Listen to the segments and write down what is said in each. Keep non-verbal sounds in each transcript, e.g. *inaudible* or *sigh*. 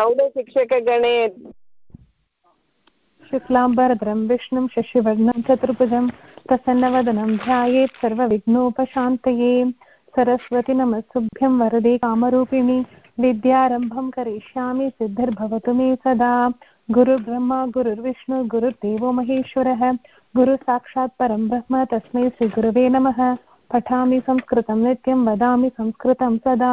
प्रौढशिक्षकगणे शुक्लाम्बरधरं विष्णुं शशिवर्णं चतुर्भुजं प्रसन्नवदनं ध्यायेत् सर्वविघ्नोपशान्तये सरस्वति नमस्तुभ्यं वरदे कामरूपिणि विद्यारम्भं करिष्यामि सिद्धिर्भवतु मे सदा गुरुर्ब्रह्मा गुरुर्विष्णु गुरुर्देवो महेश्वरः गुरुसाक्षात् परं ब्रह्म तस्मै श्रीगुरवे नमः पठामि संस्कृतं नित्यं वदामि संस्कृतं सदा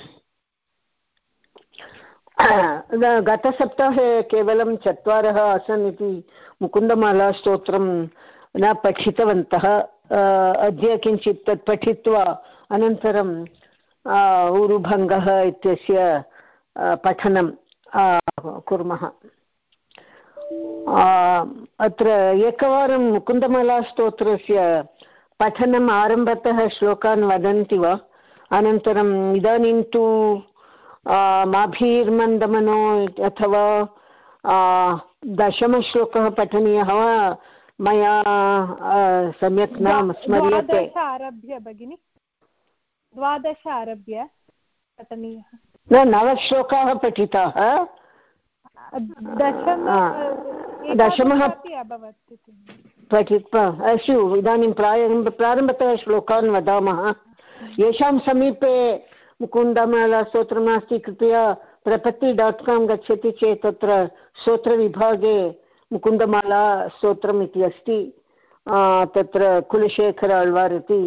गतसप्ताहे केवलं चत्वारः आसन् इति मुकुन्दमालास्तोत्रं न पठितवन्तः। अद्य किञ्चित् तत् पठित्वा अनन्तरं ऊरुभङ्गः इत्यस्य पठनं कुर्मः। अत्र एकवारं मुकुन्दमालास्तोत्रस्य पठनम् आरम्भतः श्लोकान् वदन्ति वा? अनन्तरम् इदानीं तु माभीर्मन्दमनो अथवा दशमश्लोकः पठनीयः वा? मया सम्यक् न स्मर्यते। आरभ्य भगिनि। द्वादश आरभ्य पठनीयः। न नवश्लोकाः पठिताः। दशमः पठित्वा अस्तु इदानीं प्रारम्भ प्रारम्भतः श्लोकान् वदामः। येषां समीपे मुकुन्दमालास्तोत्रम् अस्ति कृपया प्रपत्ति डाट् काम् गच्छति चेत् तत्र स्तोत्रविभागे मुकुन्दमाला स्तोत्रम् इति अस्ति। तत्र कुलशेखर अल्वार् इति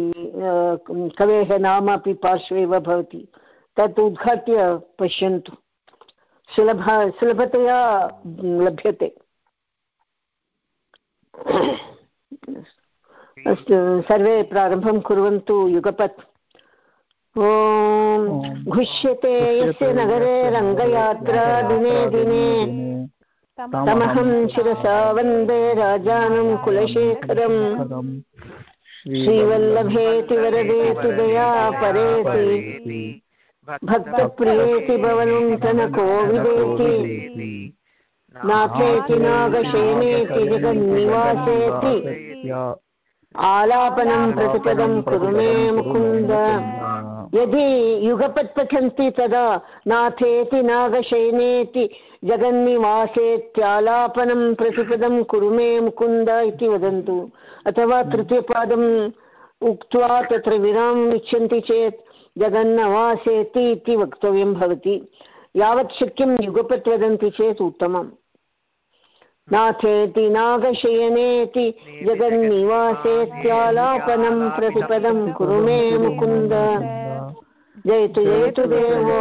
कवेः नाम अपि पार्श्वे एव भवति। तत् उद्घाट्य पश्यन्तु। सुलभ, सुलभतया लभ्यते। अस्तु, सर्वे प्रारम्भं कुर्वन्तु युगपत्। घुष्यते यस्य नगरे रङ्गयात्रा दिने दिने। तमहं शिरसा वंदे राजानं कुलशेखरम्। श्रीवल्लभेति वरदेति दया परेति। भक्तप्रियेति भवनुन्तनको विदेति नाथेति नागशेनेति जगन्निवासेति। आलापनं प्रतिपदं कुरु मे मुकुन्द। यदि युगपत् पठन्ति तदा नाथेति नागशयनेति जगन्निवासेत्यालापनं प्रतिपदं कुरु मे मुकुन्द इति वदन्तु। अथवा तृतीयपादम् उक्त्वा तत्र विरामम् इच्छन्ति चेत् जगन्नवासेति इति वक्तव्यं भवति। यावत् शक्यं युगपत् वदन्ति चेत् उत्तमम्। नाथेति नागशयनेति जगन्निवासेत्यालापनं प्रतिपदं कुरु मे मुकुन्द। जयतु जयतु देवो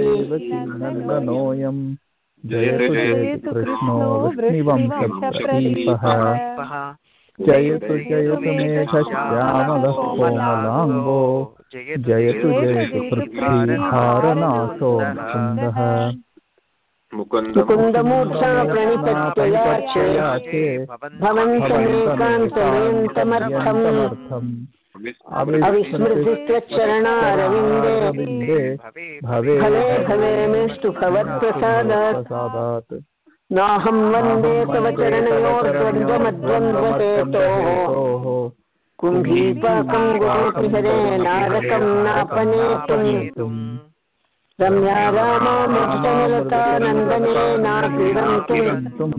देवकीनन्दनोऽयं जयतु जयतु कृष्णो वृष्णिवंशप्रदीपः जयतु जयतु मेघश्यामलः कोमलाङ्गो जयतु जयतु पृथ्वीहारनाथो मुकुन्दः मुकुन्दमूर्धा प्रणिपत्ययाचे भवन्तमेकान्तमेन्तमर्थम् अविस्मृतित्वचरणारविन्दे भवत्प्रसादात् नाहं वंदे तव चरणयोर्द्वन्द्वमद्वन्द्वहेतोः कुम्भीपाकं गुरोतिहरे नारकं नापनेतुम्। रम्या रामामृष्टनिरतानन्दने नाक्रीडन्तुम्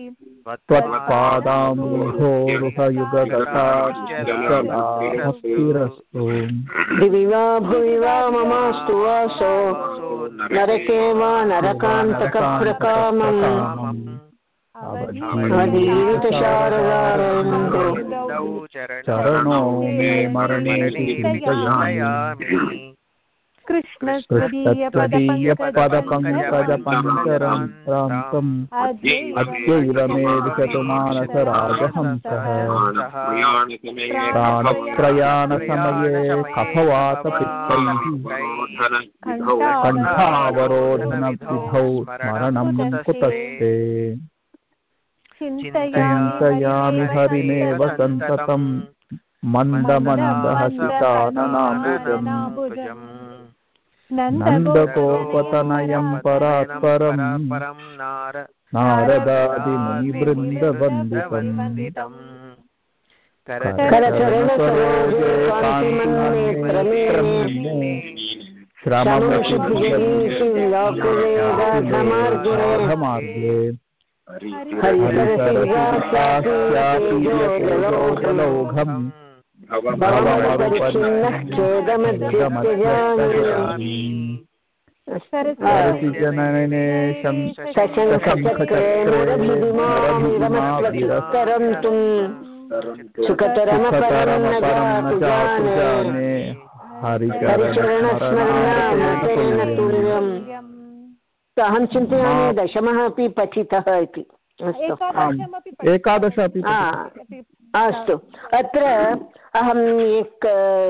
जन्मान्तरेति त्वत्पादाम्भोरुहयुगगतास्तिरस्तु दिवि वा भुवि वा ममास्तु वासो नरके वा नरकान्तकप्रकामम्। चरणो मे चिन्तयामि। कृष्णत्वदीयपदपङ्कजपञ्चरान्तम् अद्यैव मे दिशतु मानसराजहंसः प्राणप्रयाणसमये कफवातपित्तैः कुतस्ते चिन्तयामि हरिमेव सन्ततम् नन्दकोपतनयं परात्परम् नारदादिमुनिवृन्दवन्दितम्। करचरणसरोजे कान्तिमन्नेत्रमेणे श्रममुखिव्याकुलेगाधमार्गे हरिचरणस्मरणामृतेन तुल्यम् अहं चिन्तयामि दशमः अपि पठितः। इति एकादश अपि अस्तु। अत्र अहम् एक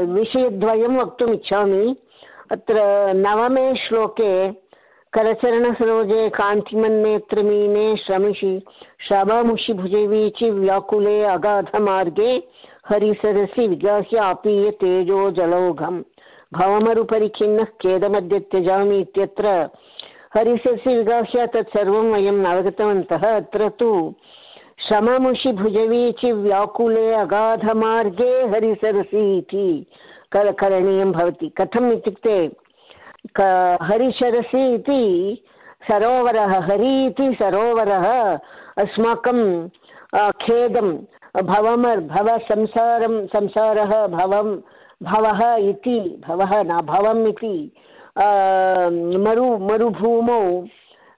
विषयद्वयं वक्तुम् इच्छामि अत्र नवमे श्लोके, करचरणसरोजे कान्तिमन्नेत्रमीने श्रमिषि श्रवमुषि भुजवीचि व्याकुले अगाधमार्गे हरिसरसि विगाह्य अपीय तेजो जलौघम्। भवमरुपरि खिन्नः खेदमद्य त्यजामि इत्यत्र हरिसरसि विगाह्य तत्सर्वं वयम् अवगतवन्तः। अत्र तु श्रममुषि भुजवीचि व्याकुले अगाधमार्गे हरिसरसि इति करणीयं भवति। कथम् इत्युक्ते हरिशरसि इति सरोवरः, हरि इति सरोवरः अस्माकं खेदं भवमर् भवसंसारं संसारः भवं, भवः इति, भवः न भवम् इति मरु, मरुभूमौ,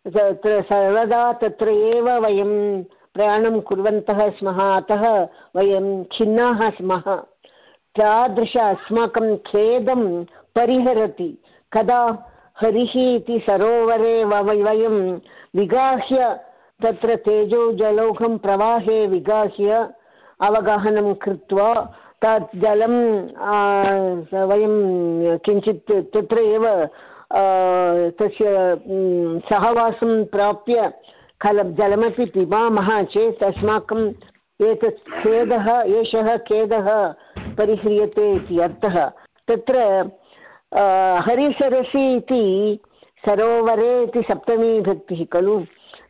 तत्र सर्वदा तत्र एव वयं प्रयाणं कुर्वन्तः स्मः अतः वयं खिन्नाः स्मः। तादृश अस्माकं खेदं परिहरति। कदा हरिः इति सरोवरे वयं विगाह्य, तत्र तेजोजलौघं प्रवाहे विगाह्य अवगाहनं कृत्वा, तत् जलं वयं किञ्चित् तत्र एव तस्य सहवासं प्राप्य खल जलमपि पिबामः चेत् अस्माकम् एतत् खेदः, एषः खेदः परिह्रियते इति अर्थः। तत्र हरिसरसि इति सरोवरे इति सप्तमी भक्तिः खलु।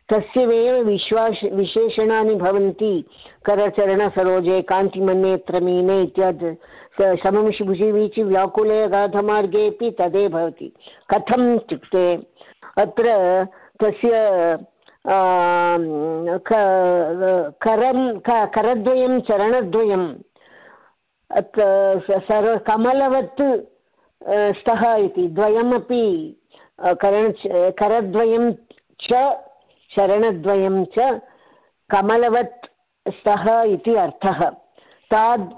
तस्यैव विश्वास, विशेषणानि भवन्ति। करचरणसरोजे कान्तिमन्नेत्रमीने इत्यादि। शमंशिभुषिवीचि व्याकुले गाधमार्गेऽपि तदे भवति। कथम् इत्युक्ते, अत्र तस्य करं करद्वयं चरणद्वयम् अत्र सर्व, कमलवत् स्तः इति, द्वयमपि करण करद्वयं च, चरणद्वयं च, कमलवत् स्तः इति अर्थः। ताद्,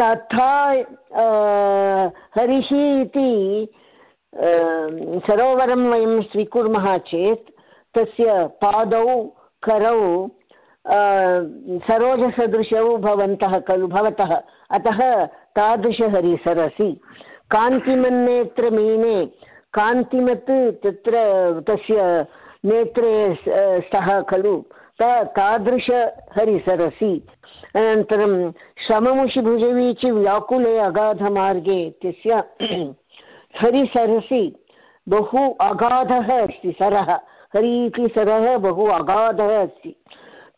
तथा हरिः इति सरोवरं वयं स्वीकुर्मः चेत् तस्य पादौ, करौ सरोजसदृशौ भवन्तः खलु, भवतः। अतः तादृशहरिसरसि। कान्तिमन्नेत्रमीने, कान्तिमत् तत्र तस्य नेत्रे स्तः खलु। तादृशहरिसरसि। अनन्तरं श्रममुषिभुजवीचि व्याकुले अगाधमार्गे इत्यस्य *clears throat* हरिसरसि। बहु अगाधः अस्ति सरः। हरि इति सरः बहु अगाधः अस्ति।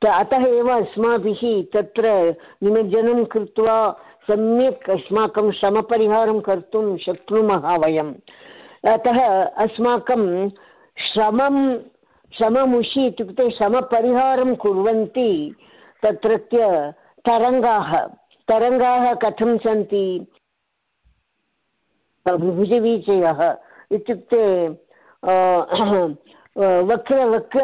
अतः एव अस्माभिः तत्र निमज्जनं कृत्वा सम्यक् अस्माकं श्रमपरिहारं कर्तुं शक्नुमः वयम्। अतः अस्माकं श्रमं, श्रममुषि इत्युक्ते श्रमपरिहारं कुर्वन्ति तत्रत्य तरङ्गाः। तरङ्गाः कथं सन्ति? भुजवीचयः इत्युक्ते वक्र वक्र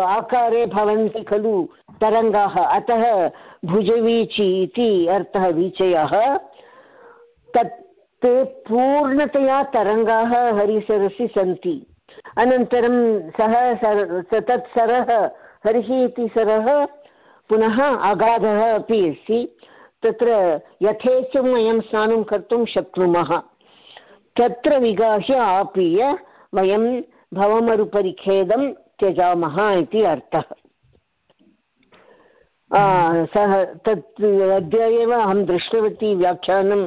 आकारे भवन्ति खलु तरङ्गाः। अतः भुजवीचि इति अर्थः वीचयः। तत् ते पूर्णतया तरङ्गाः हरिसरसि सन्ति। अनन्तरं सः, तत् सरः, हरिः इति सरः पुनः अगाधः अपि अस्ति। तत्र यथेच्छं वयं स्नानं कर्तुं शक्नुमः। तत्र विगाह्य आपीय वयं भवमरुपरिखेदं त्यजामः इति अर्थः। सः तत् अद्य एव अहं दृष्टवती व्याख्यानं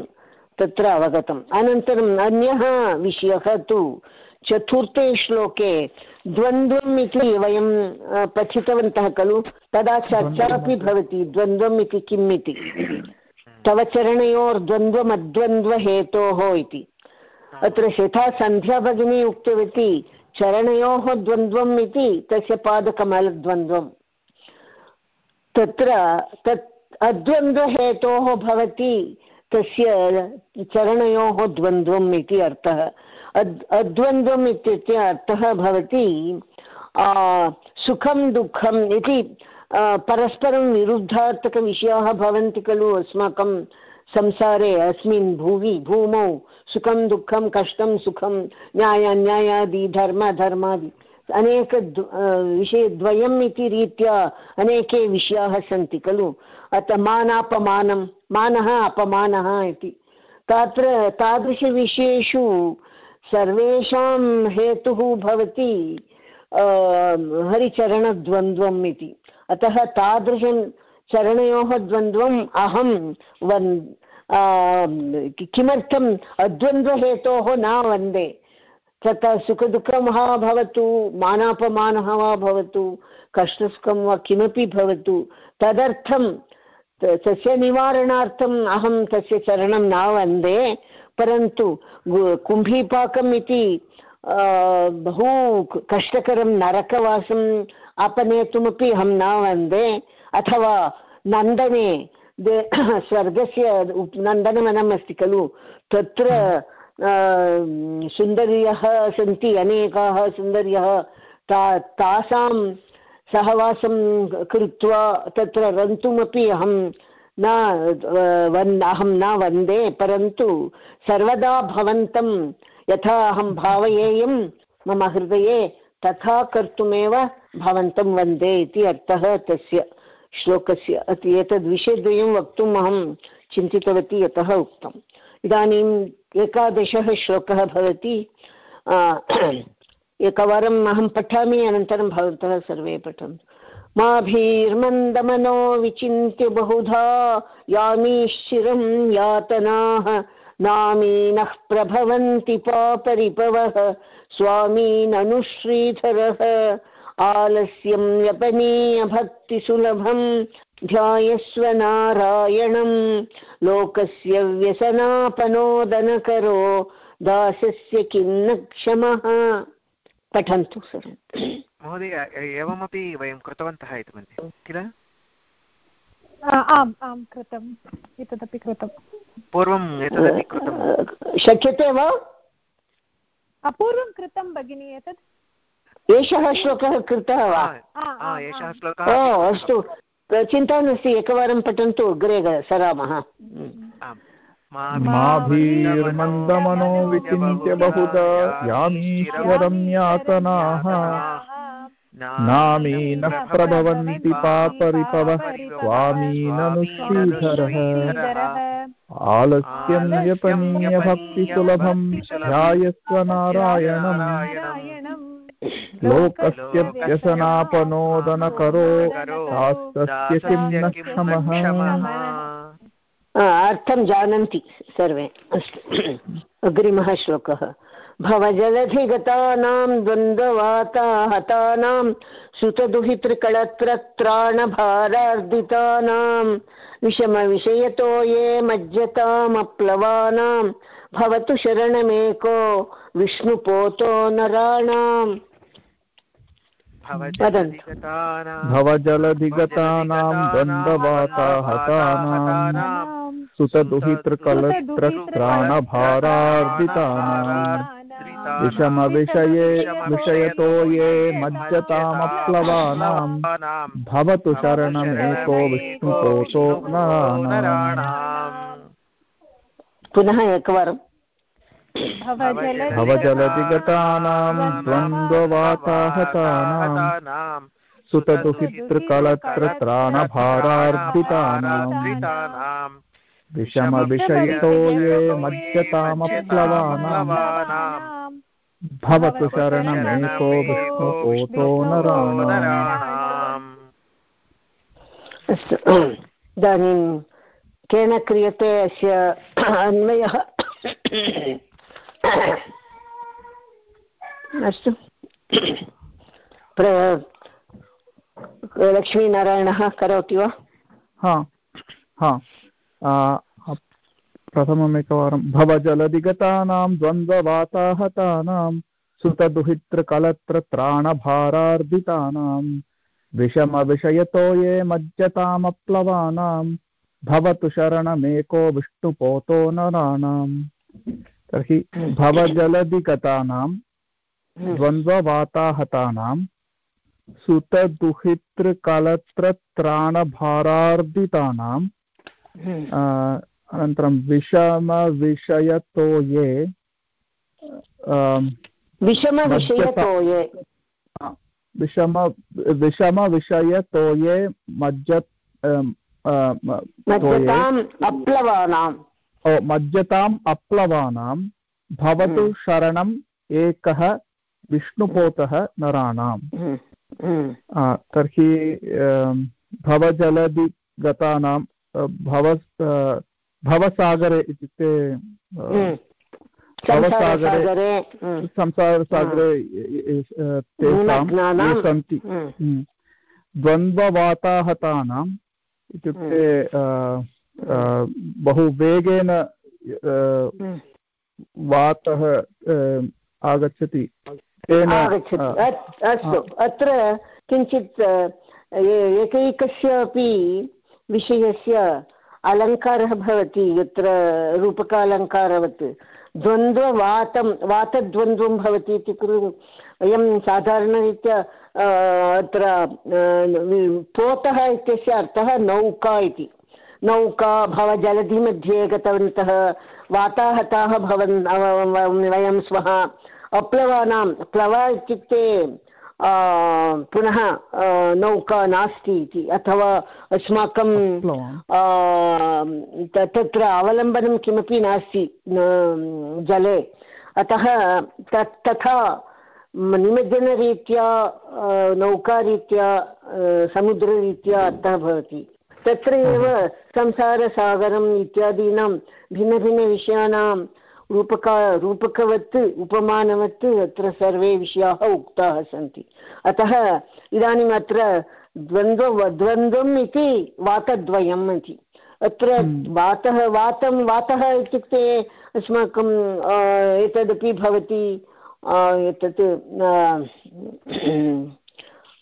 तत्र अवगतम्। अनन्तरम् अन्यः विषयः तु चतुर्थे श्लोके द्वन्द्वम् इति वयं पठितवन्तः खलु। तदा चर्चा अपि भवति द्वन्द्वम् इति किम् इति। तव चरणयोर्द्वन्द्वमद्वन्द्वहेतोः इति। अत्र यथा सन्ध्या भगिनी उक्तवती चरणयोः द्वन्द्वम् इति तस्य पादकमलद्वन्द्वम्। तत्र तत् अद्वन्द्वहेतोः भवति तस्य चरणयोः द्वन्द्वम् इति अर्थः। अद् अद्वन्द्वम् इत्युक्ते अर्थः भवति सुखं दुःखम् इति परस्परं विरुद्धार्थकविषयाः भवन्ति खलु अस्माकं संसारे अस्मिन् भुवि, भूमौ, सुखं, दुःखं, कष्टं, सुखं न्यायान्यायादि धर्मधर्मादि अनेक विषयद्वयम् इति रीत्या अनेके विषयाः सन्ति खलु। अतः मानापमानं, मानः अपमानः इति। तत्र तादृशविषयेषु सर्वेषां हेतुः भवति हरिचरणद्वन्द्वम् इति। अतः तादृशं चरणयोः द्वन्द्वम् अहं वन् किमर्थम् अद्वन्द्वहेतोः न वंदे? तथा सुखदुःखं वा भवतु, मानापमानः वा भवतु, कष्टसुखं वा किमपि भवतु। तदर्थं तस्य निवारणार्थम् अहं तस्य चरणं न वंदे, परन्तु कुम्भीपाकम् इति बहु कष्टकरं नरकवासम् अपनेतुमपि अहं न वंदे। अथवा नन्दने *coughs* स्वर्गस्य नन्दनवनम् अस्ति खलु? तत्र सुन्दर्यः सन्ति अनेकाः सुन्दर्यः। ता तासां सहवासं कृत्वा तत्र रन्तुमपि अहं न वन् अहं न वंदे परन्तु सर्वदा भवन्तं यथा अहं भावयेयं मम हृदये तथा कर्तुमेव भवन्तं वंदे इति अर्थः तस्य। श्लोकस्य एतद् विषयद्वयं वक्तुम् अहं चिन्तितवती यतः उक्तम्। इदानीम् एकादशः श्लोकः भवति। *clears throat* एकवारम् अहं पठामि, अनन्तरं भवन्तः सर्वे पठन्तु। माभिर्मन्दमनो विचिन्त्य बहुधा यामीश्चिरं यातनाः, नामीनः प्रभवन्ति पापरिपवः स्वामीननुश्रीधरः आलस्यं व्यपनीयभक्तिसुलभं ध्यायस्व नारायणं। लोकस्य व्यसनापनोदनकरो दासस्य किन्न क्षमः। पठन्तु महोदय एवमपि वयं कृतवन्तः इति मन्ये किल? आम् आं कृतम्। एतदपि कृतं पूर्वम् एतदपि कृतं शक्यते वा? पूर्वं कृतं भगिनि। एतत् एषः श्लोकः कृतः वा? एषः ओ अस्तु. चिन्ता नास्ति एकवारं पठन्तु अग्रे सरामः. माभिर्मन्दमनो विचिन्त्य बहुधा यामीश्वरं यातनाः। नामीनः प्रभवन्ति पापरिपवः स्वामीननुश्रीधरः आलस्यं व्यपनीय भक्तिसुलभं ध्यायस्व नारायणम्। लोकस्य व्यसनापनोदनकरो शास्त्रस्य किं न क्षमः? अर्थं जानन्ति सर्वे। अस्तु। अग्रिमः श्लोकः। भवजलधिगतानां द्वन्द्ववाता हतानां सुतदुहितृकळत्रत्राणभारार्दितानां विषमविषयतो ये मज्जतामप्लवानां भवतु शरणमेको विष्णुपोतो नराणाम् भवजलधिगतानां द्वन्द्ववाताहतानां सुतदुहितृकलत्रत्राणभारार्दितानां विषमविषये विषयतो ये मज्जतामप्लवानां भवतु शरणमेको पुनः एकवारं भवजलधिगतानां द्वन्द्ववाताहतानां सुतदुहितृकलत्रत्राणभारार्पितानां विषमविषयतो ये मज्जतामप्लवानां भवतु शरणमेको विष्णुपोतो नराणाम् अस्तु इदानीं केन क्रियते अस्य अन्वयः अस्तु। लक्ष्मीनारायणः करोति वा? हा हा। प्रथममेकवारं। भवजलधिगतानां द्वन्द्ववाताहतानां सुतदुहितृकलत्रत्राणभारार्दितानां विषमविषयतो ये मज्जतामप्लवानां, भवतु शरणमेको विष्णुपोतो नराणाम् तर्हि भवजलधिगतानां द्वन्द्ववाताहतानां सुतदुहितृकलत्रत्राणभारार्दितानां अनन्तरं विषमविषयतो ये विषमविषयतो ये विषम विषमविषयतो ये मज्ज मज्जताम् अप्लवानाम्। मज्जताम् अप्लवानां भवतु शरणम् एकः विष्णुपोतः नराणाम्। तर्हि भवजलदिगतानां भव भवसागरे इत्युक्ते भवसागरे संसारसागरे तेषां सन्ति। द्वन्द्ववाताहतानाम् इत्युक्ते बहु वेगेन वातः आगच्छति। तेन अस्तु। अत्र किञ्चित् एकैकस्य अपि विषयस्य अलङ्कारः भवति यत्र रूपकालङ्कारवत्। द्वन्द्ववातं वातद्वन्द्वं भवति इति खलु वयं साधारणरीत्या अत्र पोतः इत्यस्य अर्थः नौका इति। नौका भवजलधिमध्ये गतवन्तः। वाताहताः भवन् वयं स्वः। अप्लवानां प्लव इत्युक्ते पुनः नौका नास्ति इति। अथवा अस्माकं तत्र अवलम्बनं किमपि नास्ति जले। अतः तत् तथा निमज्जनरीत्या नौकारीत्या समुद्ररीत्या अर्थः भवति। तत्र एव संसारसागरम् इत्यादीनां भिन्नभिन्नविषयाणां रूपका रूपकवत् उपमानवत् अत्र सर्वे विषयाः उक्ताः सन्ति। अतः इदानीम् अत्र द्वन्द्व द्वन्द्वम् इति वातद्वयम् इति। अत्र वातः वातं वातः इत्युक्ते अस्माकं एतदपि भवति एतत्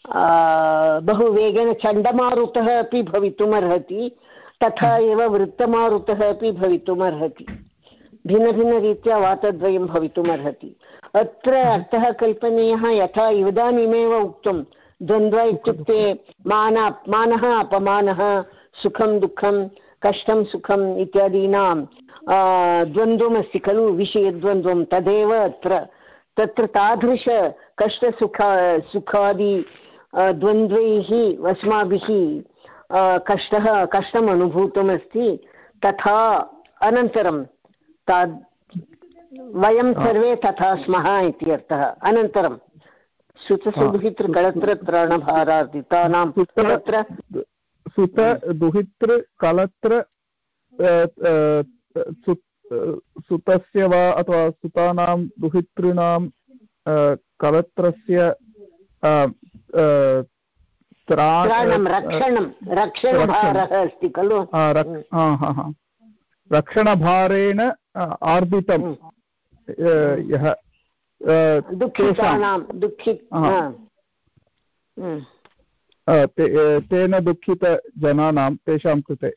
बहु वेगेन चण्डमारुतः अपि भवितुमर्हति, तथा एव वृत्तमारुतः अपि भवितुमर्हति। भिन्नभिन्नरीत्या वातद्वयं भवितुमर्हति। अत्र अर्थः कल्पनीयः, यथा इदानीमेव उक्तं, द्वन्द्व इत्युक्ते मान, मानः अपमानः, सुखं दुःखं, कष्टं सुखम् इत्यादीनां द्वन्द्वमस्ति खलु, विषयद्वन्द्वं तदेव अत्र। तत्र तादृश कष्टसुख, सुखादि द्वन्द्वैः अस्माभिः कष्टः कष्टम् अनुभूतमस्ति तथा अनन्तरं ताद् वयं सर्वे तथा स्मः इति अर्थः। अनन्तरं सुतसुदुहितृकलत्रत्राणभारार्दितानां तत्र सुत दुहितृकलत्र सुतस्य वा अथवा सुतानां दुहितॄणां कलत्रस्य रक्षणभारः अस्ति खलु? रक्षणभारेण आर्दितं यः दुःखितानां दुःखि तेन दुःखितजनानां तेषां कृते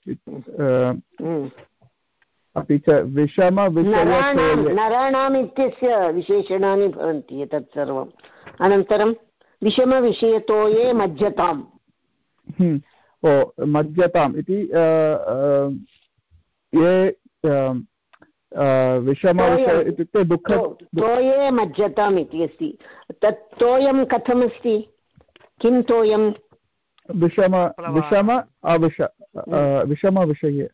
अपि च नराणाम् इत्यस्य विशेषणानि भवन्ति एतत् सर्वम्। अनन्तरं विषमविषयतोये मज्जताम्। हम्म, ओ मज्जताम् इति ये विषमविषय इत्युक्ते दुःख तो- तोये मज्जताम् इति अस्ति। तत् तोयं कथमस्ति? किं तोयं? विषम विषम अविष विषमविषये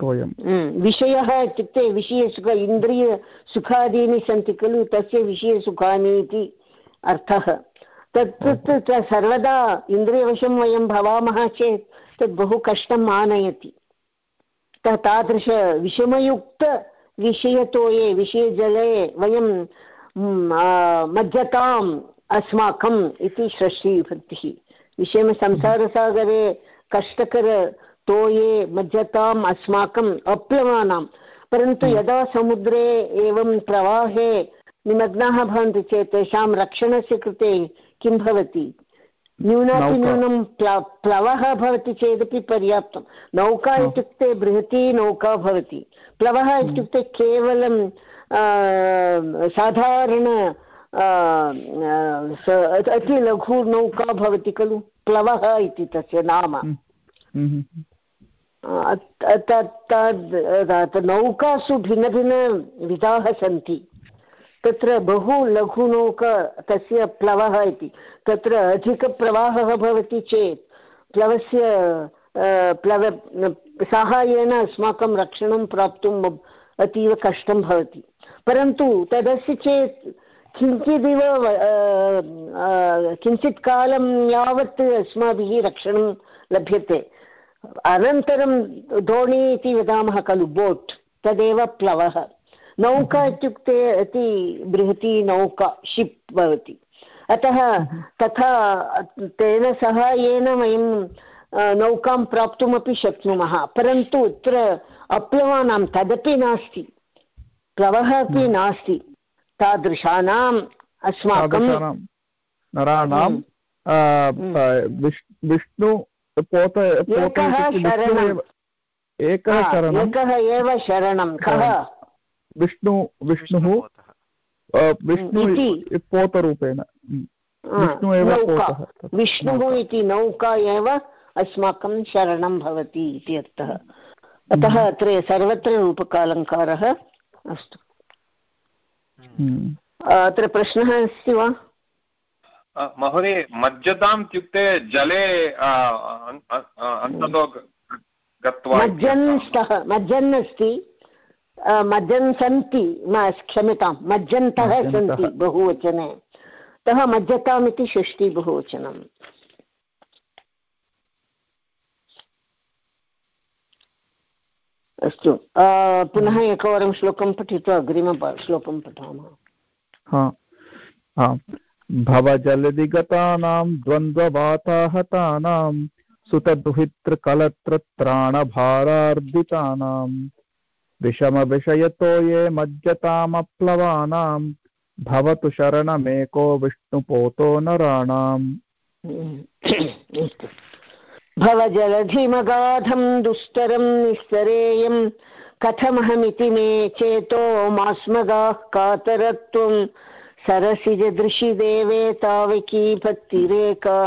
तोयं। हम्म, विषयः इत्युक्ते विषयसुख इन्द्रियसुखादीनि सन्ति खलु तस्य विषयसुखानि इति अर्थः। तत् सर्वदा इन्द्रियवशं वयं भवामः चेत् तत् बहु कष्टम् आनयति तादृशविषमयुक्तविषयतोये विषयजले वयं मज्जताम् अस्माकम् इति षष्ठीविभक्तिः विषमसंसारसागरे कष्टकरतोये मज्जताम् अस्माकम् अप्लवानां परन्तु यदा समुद्रे एवं प्रवाहे निमग्नाः भवन्ति चेत् तेषां रक्षणस्य कृते किं भवति? न्यूनाति नौका। न्यूनं प्ल प्लवः भवति चेदपि पर्याप्तं। नौका इत्युक्ते बृहती नौका भवति। प्लवः इत्युक्ते केवलं साधारण अति लघु नौका भवति खलु? प्लवः इति तस्य नाम। हम्म, हम्म, त- त- तद् नौकासु भिन्नभिन्नविधाः सन्ति। तत्र बहु लघुनौका तस्य प्लवः इति। तत्र अधिकप्रवाहः भवति चेत् प्लवस्य प्लव, साहाय्येन अस्माकं रक्षणं प्राप्तुम् अतीव कष्टं भवति। परन्तु तदस्य चेत् किञ्चिदिव किञ्चित् कालं यावत् अस्माभिः रक्षणं लभ्यते। अनन्तरं दोणी इति वदामः खलु, बोट्, तदेव प्लवः। नौका इत्युक्ते अति बृहती नौका शिप् भवति। अतः तथा तेन सहायेन वयं अ, नौकां प्राप्तुमपि शक्नुमः। परन्तु अत्र अप्लवानां तदपि नास्ति। प्लवः अपि नास्ति। तादृशानाम् अस्माकं नराणां हम्म। विष्- विष्णु पोत। एकः शरणं एकः एव शरणं। कः? विष्णु विष्णुः। विष्णु पोतरूपेण। विष्णु एव पोतः। विष्णुः इति नौका एव अस्माकं शरणं भवति इति अर्थः। अतः अत्र सर्वत्र रूपकालङ्कारः अस्तु। अत्र प्रश्नः अस्ति वा? महोदय मज्जताम् इत्युक्ते जले गत्वा मज्जन् स्तः मज्जन् अस्ति। मज्जन् सन्ति क्षम्यतां मज्जन्तः। सन्ति बहुवचने। अतः मज्जताम् इति षष्ठी बहुवचनम्। अस्तु। पुनः एकवारं श्लोकं पठित्वा अग्रिम श्लोकं पठामः। हा। हा। भवजलदिगतानां द्वन्द्ववाताहतानां सुतदुहितृकलत्रत्राणभारार्दितानां विषमविषयतो ये मज्जतामप्लवानां भवतु शरणमेको विष्णुपोतो नराणाम् *clears throat* भवजलधिमगाधं दुस्तरं निस्तरेयं कथमहमिति मे चेतो मास्मगाः कातरत्वं सरसिजदृशिदेवे तावकी भक्तिरेका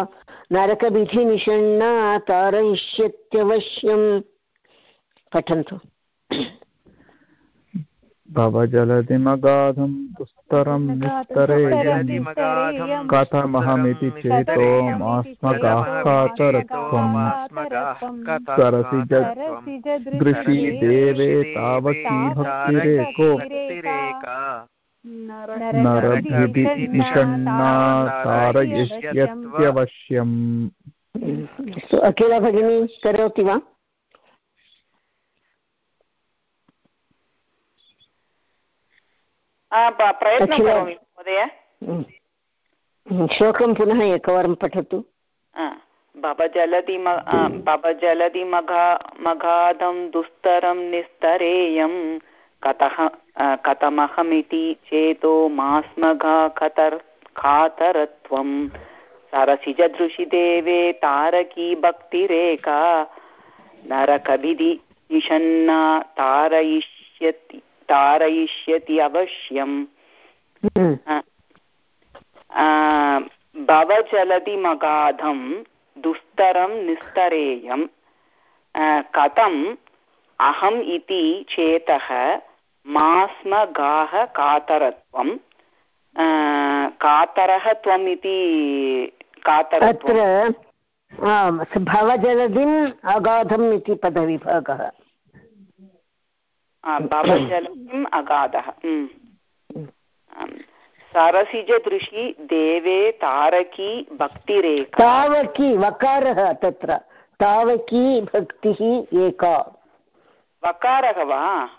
नरकविधिनिषण्णा तारयिष्यत्यवश्यम् पठन्तु *clears throat* भवजलधिमगाधं दुस्तरं निस्तरेयं कथमहमिति चेतो मास्मगाः दृशी देवे तावकी भक्तिरेको अखिला भगिनी करोति वा आ, प- प्रयत्नं करोमि महोदय। श्लोकं पुनः एकवारं पठतु मघाधं दुस्तरं निस्तरेयं कतः कथमहमिति चेतो मास्मघा कतर् खातरत्वं सरसिजदृशिदेवे तारकी भक्तिरेका नरकभिधि निषन्ना तारयिष्यति तारयिष्यति अवश्यम्। हम्म। भवजलधिमगाधं दुस्तरं निस्तरेयं कथम् अहम् इति चेतः मा स्म गाः कातरत्वं कातरः त्वम् इति अत्र भवजलधिम् अगाधम् इति पदविभागः। भवजलधिम् अगाधः सरसिजदृशि देवे तारकी भक्तिरेखा। तावकी वकारः तत्र। तावकी भक्तिः एका। वकारः वा?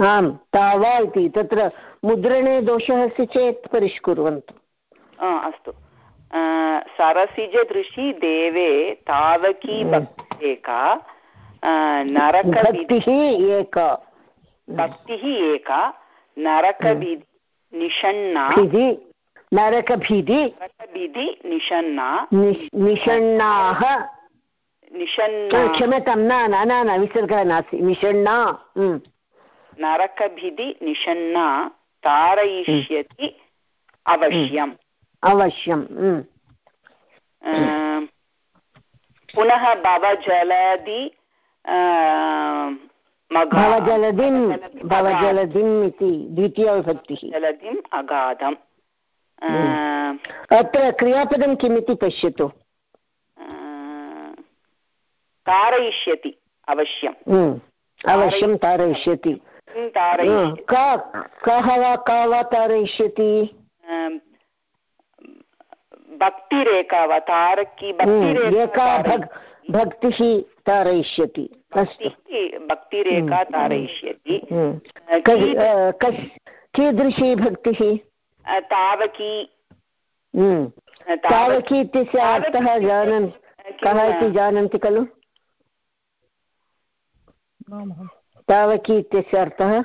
आम् तावा इति। तत्र मुद्रणे दोषः अस्ति चेत् परिष्कुर्वन्तु। अस्तु। सरसिजदृशि देवे तावकी। भक्तिरेका नरकभक्तिः एका। भक्तिः एका नरकविधि निषण्णा। नरकभिधि नरकभिधि निषण्णा। निषण्णाः। क्षम्यतां न न न न विसर्गः नास्ति। निषण्णा नरकभिधि निषण्णा तारयिष्यति अवश्यम्। अवश्यं पुनः भवजलदि भवजलधिं भवजलधिम् इति द्वितीयविभक्तिः जलधिम् अगाधम् अत्र क्रियापदं किमिति पश्यतु। तारयिष्यति अवश्यम् अवश्यं तारयिष्यति। कः वा का वा तारयिष्यति? भक्तिरेखा वा तारकी एका भक्तिः तारयिष्यति। भक्तिरेखा तारयिष्यति। कीदृशी भक्तिः? तावकी। तावकी। इत्यस्य अर्थः जानन् कः इति जानन्ति खलु? तावकी इत्यस्य अर्थः?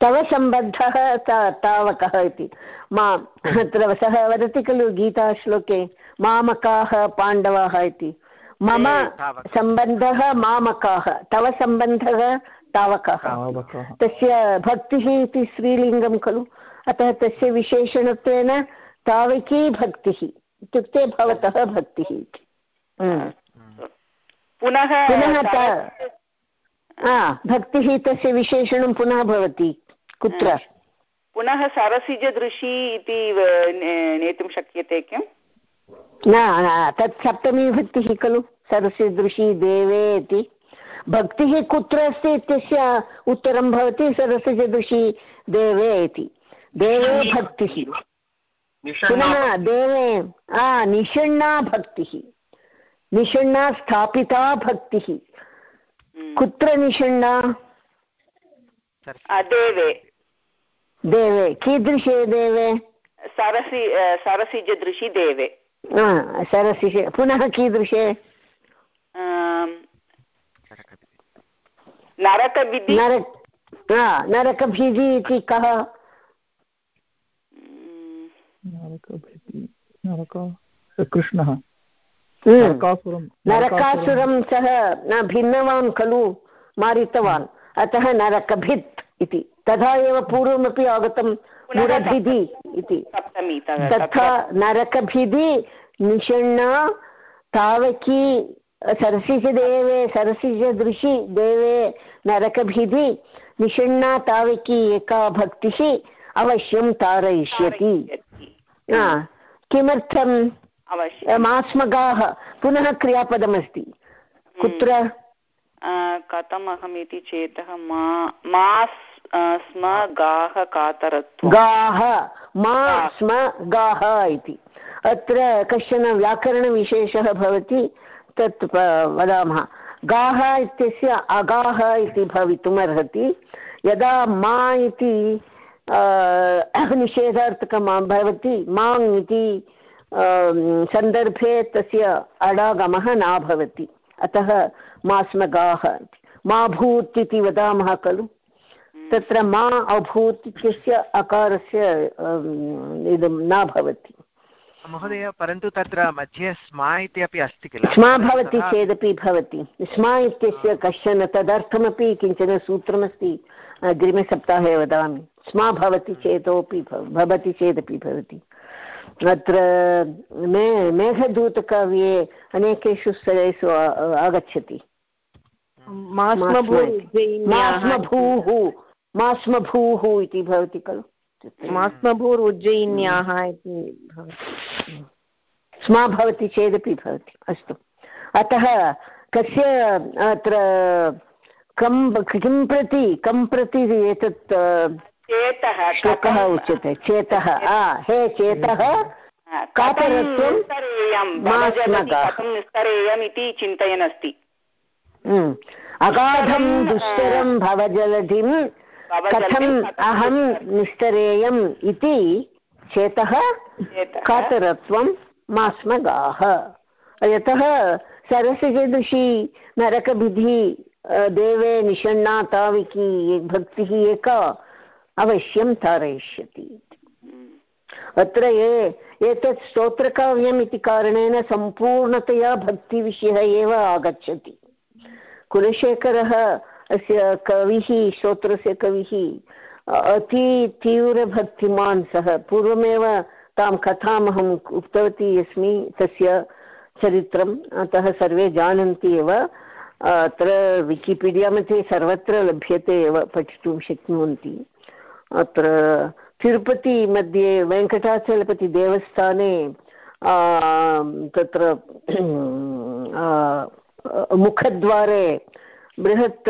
तव सम्बद्धः तावकः इति। मा अत्र सः वदति खलु गीताश्लोके। मामकाः पाण्डवाः इति। मम सम्बन्धः मामकाः तव सम्बन्धः तावकः। तस्य भक्तिः इति स्त्रीलिङ्गं खलु। अतः तस्य विशेषणत्वेन तावकी भक्तिः इत्युक्ते भवतः भक्तिः इति। पुनः पुनः भक्तिः तस्य विशेषणं पुनः भवति कुत्र? पुनः सरसिजदृशी इति नेतुं शक्यते किम्? न तत् सप्तमी भक्तिः खलु? सरसिजदृशी देवे इति। भक्तिः कुत्र अस्ति इत्यस्य उत्तरं भवति सरसिजदृशी देवे इति। देवे भक्तिः। पुनः देवे निषण्णा भक्तिः। निषण्णा स्थापिता भक्तिः। हम्म। कुत्र निषण्णा? देवे। देवे कीदृशे देवे? सरसि सरसिजदृशि देवे। सरसिज पुनः कीदृशे नरकभिधि नरकभिधि इति कः कृष्णः नरकासुरं सः न भिन्नवान् खलु मारितवान् अतः नरकभित् इति तथा एव पूर्वमपि आगतं मुरभिधि इति। तथा नरकभिधि निषण्णा तावकी सरसिजदेवे सरसिजदृशि देवे नरकभिधि निषण्णा तावकी एका भक्तिः अवश्यं तारयिष्यति। किमर्थं मास्मगाः पुनः क्रियापदमस्ति। कुत्र? कथम् अहम् इति चेतः मा स्म गाः कातरत्वं गाः मा स्म गाः इति। अत्र कश्चन व्याकरणविशेषः भवति तत् वदामः। गाः इत्यस्य अगाः इति भवितुमर्हति। यदा मा इति निषेधार्थकं भवति माङ् इति सन्दर्भे तस्य अडागमः न भवति अतः मास्मगाः मा भूत् इति वदामः खलु। तत्र मा अभूत् इत्यस्य अकारस्य इदं न भवति। महोदय परन्तु तत्र मध्ये स्मा इति अपि अस्ति किल? स्मा भवति चेदपि भवति। स्मा इत्यस्य कश्चन तदर्थमपि किंचन सूत्रमस्ति। अग्रिमसप्ताहे वदामि। स्मा भवति चेतोपि भवति चेदपि भवति। अत्र मे मेघदूतकाव्ये अनेकेषु स्थलेषु आगच्छति। मास्मभूः मास्मभूः इति भवति खलु? मास्मभूर् उज्जयिन्याः इति स्मा भवति चेदपि भवति अस्तु। अतः कस्य अत्र कं किं प्रति कं प्रति एतत् श्लोकः उच्यते। चेतः हे चेतः इति चिन्तयन् अस्ति। अगाधं दुष्करं भवजलधिं कथम् अहं निस्तरेयम् इति चेतः कातरत्वं मास्मगाः। यतः सरसजदृशी नरकविधि देवे निषण्णा ताविकी भक्तिः एका अवश्यं तारयिष्यति अत्र ये एतत् स्तोत्रकाव्यम् इति कारणेन सम्पूर्णतया भक्तिविषयः एव आगच्छति। कुलशेखरः अस्य कविः स्तोत्रस्य कविः अति तीव्रभक्तिमान् सः। पूर्वमेव तां कथामहम् उक्तवती अस्मि तस्य चरित्रम्, अतः सर्वे जानन्ति एव। अत्र विकिपीडिया मध्ये सर्वत्र लभ्यते एव, पठितुं शक्नुवन्ति। अत्र तिरुपतिमध्ये वेङ्कटाचलपतिदेवस्थाने तत्र मुखद्वारे बृहत्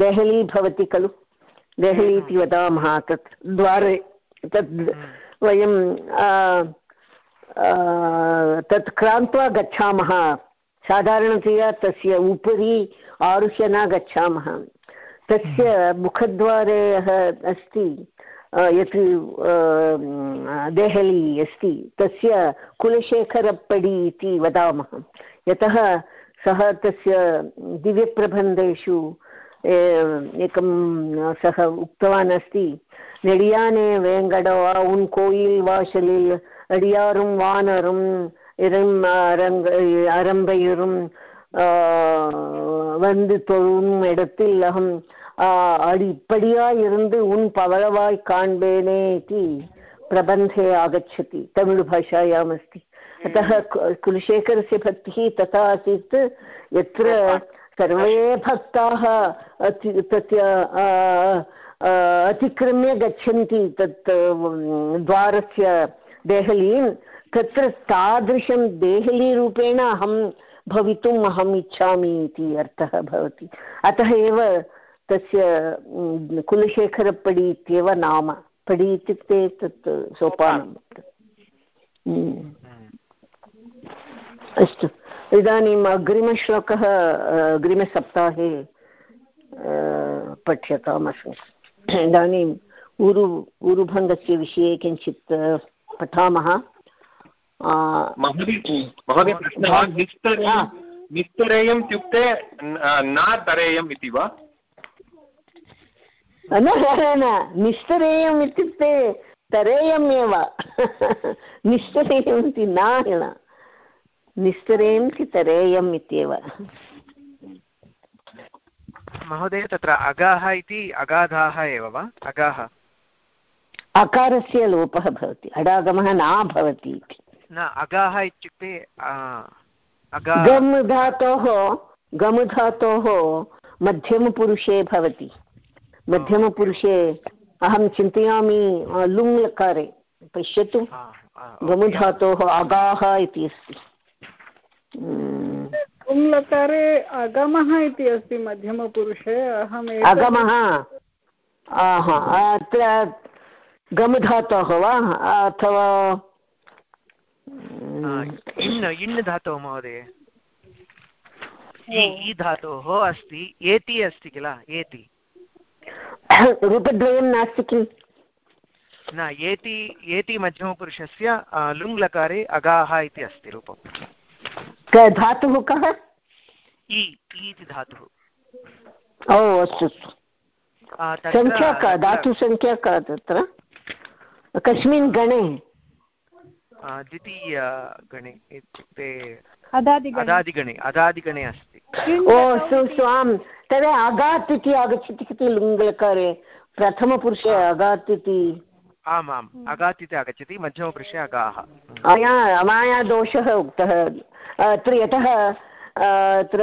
देहली भवति खलु? देहली इति वदामः तत् द्वारे तद् वयं तत् क्रान्त्वा गच्छामः। साधारणतया तस्य उपरि आरुह्य न गच्छामः। तस्य मुखद्वारे अस्ति यत् देहली अस्ति तस्य कुलशेखरप्पडि इति वदामः। यतः सः तस्य दिव्यप्रबन्धेषु एकं सः उक्तवान् अस्ति நெடியானே வேங்கடவா உன் கோயில் வாசலில் அடியாரும் வானரும் இரம் அரங்க அரம்பையரும் வந்து தொழும் இடத்தில் அகம் இப்படியாயிருந்து உன் பவளவாய் காண்பேனே इति प्रबन्धे आगच्छति तमिळुभाषायाम् अस्ति अतः कुलशेखरस्य भक्तिः तथा आसीत्। यत्र सर्वे भक्ताः तत् अतिक्रम्य गच्छन्ति तत् द्वारस्य देहलीं तत्र तादृशं देहलीरूपेण अहं भवितुम् अहम् इच्छामि इति अर्थः भवति। अतः एव तस्य कुलशेखरपडि इत्येव नाम। पडि इत्युक्ते तत् सोपानं अस्तु। इदानीम् अग्रिमश्लोकः अग्रिमसप्ताहे पठ्यतामस्मि इदानीम् ऊरु ऊरुभङ्गस्य विषये किञ्चित् पठामः। महोदय प्रश्नः निस्तरेयम् इत्युक्ते न तरेयम् इति वा? न न निस्तरेयम् इत्युक्ते तरेयमेव *laughs* निस्तरेयम् इति न निस्तरेयम् इति तरेयम् इत्येव। महोदय तत्र अगाः इति अगाधाः एव वा? अगाः। अकारस्य लोपः भवति अडागमः न भवति इति। न अगाः इत्युक्ते गम् धातोः गम् धातोः मध्यमपुरुषे भवति। मध्यमपुरुषे अहं चिन्तयामि लुङ् लकारे पश्यतु। गमुधातोः अगाः इति अस्ति। लकारे अगमः इति अस्ति मध्यमपुरुषे अहम् अगमः? अत्र गमधातोः वा? अथवा इण् धातोः महोदय। इ धातोः अस्ति एति अस्ति किल? एति। रूपद्वयं नास्ति किम् न एति एति मध्यमपुरुषस्य लुङ् लकारे अगाः इति अस्ति रूपं धातुः कः? इति धातुः। ओ अस्तु अस्तु। सङ्ख्या का धातुसङ्ख्या का तत्र? कस्मिन् गणे? द्वितीयगणे इत्युक्ते अदादिगणे। अदादिगणे अस्ति। ओ सु स्वां तदा अगात् इति आगच्छति खलु लुङ्लकारे प्रथमपुरुषे अगात् इति। आम् आम्। अगात् इति आगच्छति मध्यमपुरुषे अगाः। मया मया दोषः उक्तः। अत्र यतः अत्र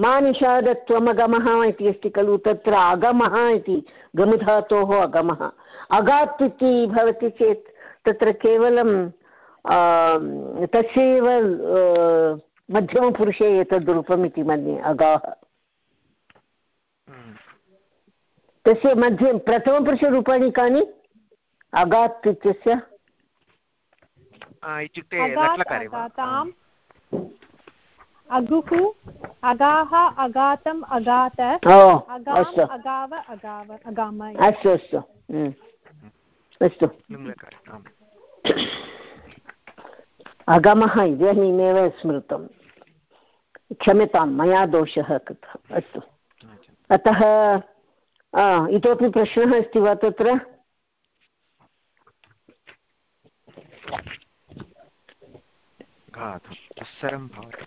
मानिषादत्वमगमः इति अस्ति खलु तत्र अगमः इति गमधातोः अगमः। अगात् इति भवति चेत् तत्र केवलं तस्यैव मध्यमपुरुषे एतद् रूपम् इति मन्ये अगाः। हम्म। तस्य मध्ये प्रथमपुरुषरूपाणि कानि? अगात् इत्यस्य? इत्युक्ते अगुः अगाः अगातम् अगात। अगाम् अगाव अगाव अगाम। अस्तु अस्तु। हम्म। अस्तु। अगमः इदानीमेव स्मृतं। क्षम्यतां मया दोषः कृतः। अस्तु। अतः इतोपि प्रश्नः अस्ति वा तत्र? घातुं दुःसरं भवति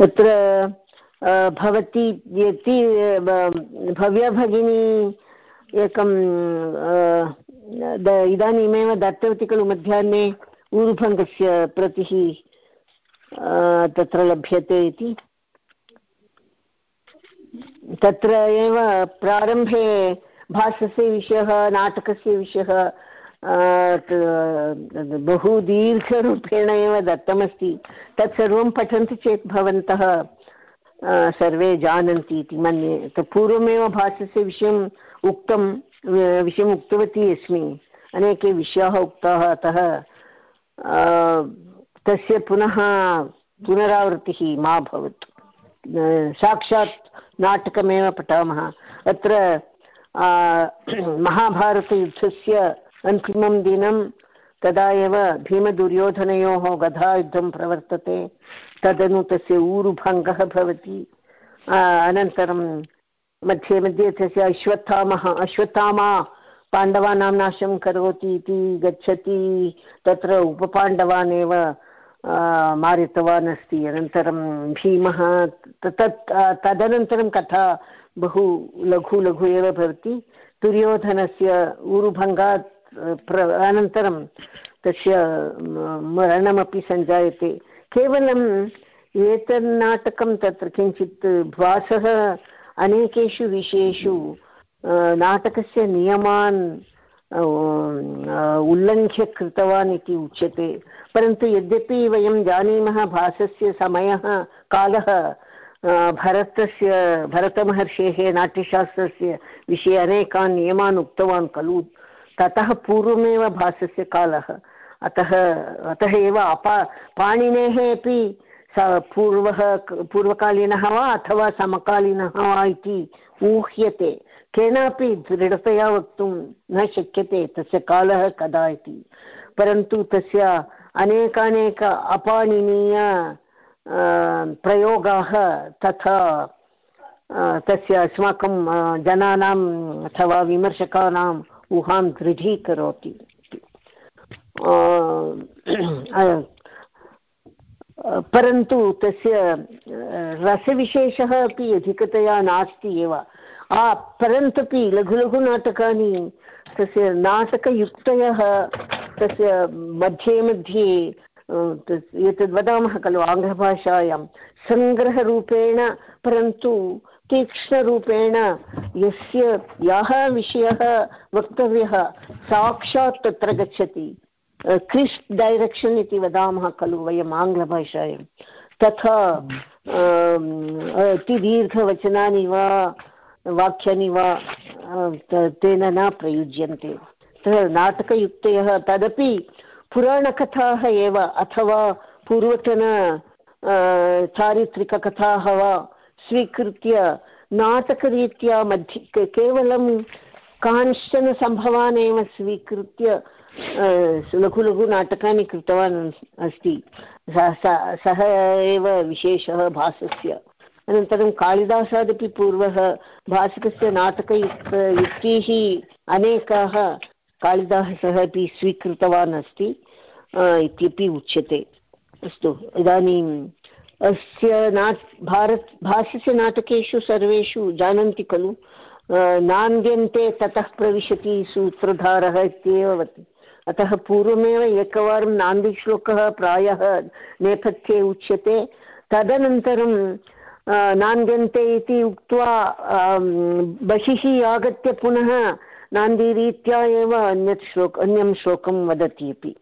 तत्र भवती यति भव्या भगिनी एकं इदानीमेव दत्तवती खलु मध्याह्ने ऊरुभङ्गस्य प्रतिः तत्र लभ्यते इति। तत्र एव प्रारम्भे भासस्य विषयः, नाटकस्य विषयः बहु दीर्घरूपेण एव दत्तमस्ति। तत्सर्वं पठन्ति चेत् भवन्तः सर्वे जानन्ति इति मन्ये। त- पूर्वमेव भासस्य विषयम् उक्तं विषयम् उक्तवती अस्मि। अनेके विषयाः उक्ताः अतः तस्य पुनः पुनरावृत्तिः मा भवतु। साक्षात् नाटकमेव पठामः। अत्र *clears throat* महाभारतयुद्धस्य अन्तिमं दिनं तदा एव भीमदुर्योधनयोः गदायुद्धं प्रवर्तते। तदनु तस्य ऊरुभङ्गः भवति। अनन्तरं मध्ये मध्ये तस्य अश्वत्थामः, अश्वत्थामा पाण्डवानां नाशं करोति इति गच्छति। तत्र उपपाण्डवान् एव मारितवान् अस्ति। अनन्तरं भीमः तत् तदनन्तरं कथा बहु लघु लघु एव भवति। दुर्योधनस्य ऊरुभङ्गात् अनन्तरं तस्य मरणमपि सञ्जायते। केवलम् एतन्नाटकं तत्र किञ्चित् भासः अनेकेषु विषयेषु नाटकस्य नियमान् उल्लङ्घ्य कृतवान् इति उच्यते। परन्तु यद्यपि वयं जानीमः भासस्य समयः, कालः भरतस्य, भरतमहर्षेः नाट्यशास्त्रस्य विषये अनेकान् नियमान् उक्तवान् खलु। ततः पूर्वमेव भासस्य कालः। अतः अतः एव अपा, पाणिनेः अपि स पूर्वः पूर्वकालीनः वा अथवा समकालीनः वा इति ऊह्यते। केनापि दृढतया वक्तुं न शक्यते तस्य कालः कदा इति। परन्तु तस्य अनेकानेक अपाणिनीय प्रयोगाः तथा तस्य अस्माकं जनानाम् अथवा विमर्शकानाम् ऊहां दृढीकरोति परन्तु तस्य रसविशेषः अपि अधिकतया नास्ति एव। परन्तुपि लघु लघु नाटकानि, तस्य नाटकयुक्तयः, तस्य मध्ये मध्ये एतद् वदामः खलु आङ्ग्लभाषायां, सङ्ग्रहरूपेण, परन्तु तीक्ष्णरूपेण यस्य यः विषयः वक्तव्यः साक्षात् तत्र गच्छति। क्रिस्प् डैरेक्षन् इति वदामः खलु वयम् आङ्ग्लभाषायां। तथा अतिदीर्घवचनानि वा, वाक्यानि वा तेन न प्रयुज्यन्ते। नाटकयुक्तयः तदपि पुराणकथाः एव अथवा पूर्वतन चारित्रिककथाः वा स्वीकृत्य, नाटकरीत्या मध्ये केवलं कांश्चन सम्भवान् एव स्वीकृत्य लघु लघु नाटकानि कृतवान् अस्ति। सः एव विशेषः भासस्य। अनन्तरं कालिदासादपि पूर्वः भास्करस्य नाटकयुक्त, युक्तीः अनेकाः कालिदासः अपि स्वीकृतवान् अस्ति इत्यपि उच्यते। अस्तु, इदानीम् अस्य ना भारत भाष्यस्य नाटकेषु सर्वेषु जानन्ति खलु। नान्द्यन्ते ततः प्रविशति सूत्रधारः इत्येव वदति। अतः पूर्वमेव एकवारं नान्दिश्लोकः प्रायः नेपथ्ये उच्यते। तदनन्तरं नान्द्यन्ते इति उक्त्वा बहिः आगत्य पुनः नान्दीरीत्या एव अन्यत् श्लोक, अन्यं श्लोकं वदति अपि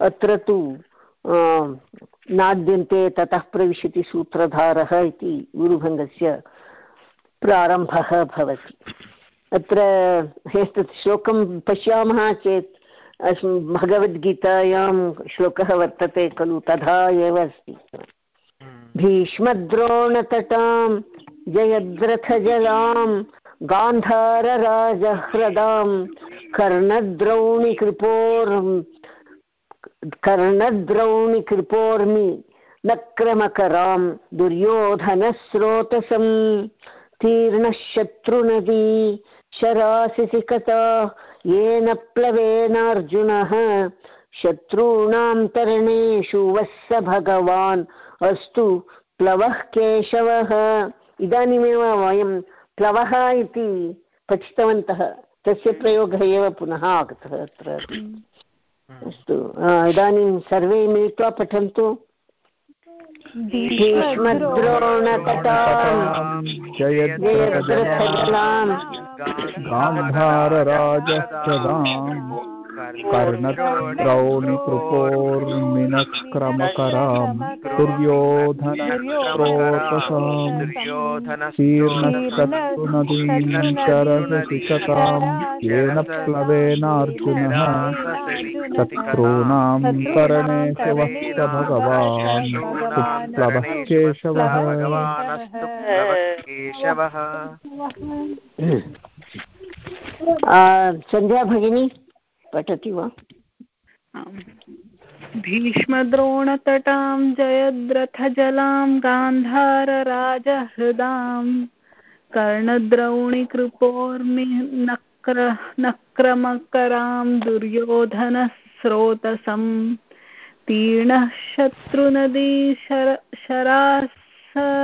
अत्र तु नाद्यन्ते ततः प्रविशति सूत्रधारः इति गुरुभङ्गस्य प्रारम्भः भवति। अत्र एतत् श्लोकं पश्यामः चेत् भगवद्गीतायां श्लोकः वर्तते खलु, तथा एव अस्ति। भीष्मद्रोणतटां, जयद्रथजलां, गान्धारराजह्रदां, कर्णद्रौणिकृपोर् कर्णद्रौणिकृपोर्मि नक्रमकरां दुर्योधनस्रोतसं तीर्णः शत्रुनदी शरासिसिकता, येन प्लवेनार्जुनः। शत्रूणां तरणेषु वः भगवान् अस्तु प्लवः केशवः। इदानीमेव वयं प्लवः इति पठितवन्तः। तस्य प्रयोगः एव पुनः आगतः अत्र। अस्तु। इदानीं सर्वे मिलित्वा पठन्तु। भीष्मद्रोणतटां जयद्रथजलां गान्धारराजश्चदाम् कर्णद्रौणिकृपोर्मिनक्रमकराम् दुर्योधनस्रोतसाम् शीर्णशत्रुनदीं शरसशिकताम् येन प्लवेनार्जुनः शत्रूणां तरणे शिवश्च भगवान्। केशवः। सन्ध्या भगिनी। पठति वा? भीष्मद्रोणतटां जयद्रथजलां गान्धारराजहृदां कर्णद्रौणिकृपोर्मिनक्र नक्रमकरां दुर्योधनस्रोतसं तीर्णः शत्रुनदी शर शरासिकतां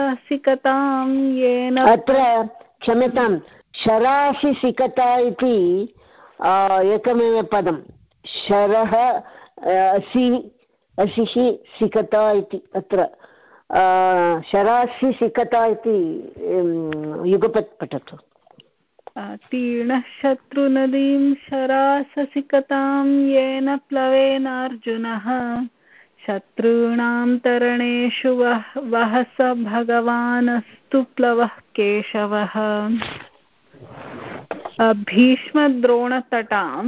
येन अत्र क्षम्यतां शरासिसिकता इति एकमेव पदं। शरः असि असिः सिकता इति, अत्र। शरासि, सिकता इति युगपत् पठतु। तीर्णः शत्रुनदीं शराससिकतां येन प्लवेनार्जुनः। शत्रूणां तरणेषु वह वह स भगवानस्तु प्लवः केशवः। भीष्मद्रोणतटां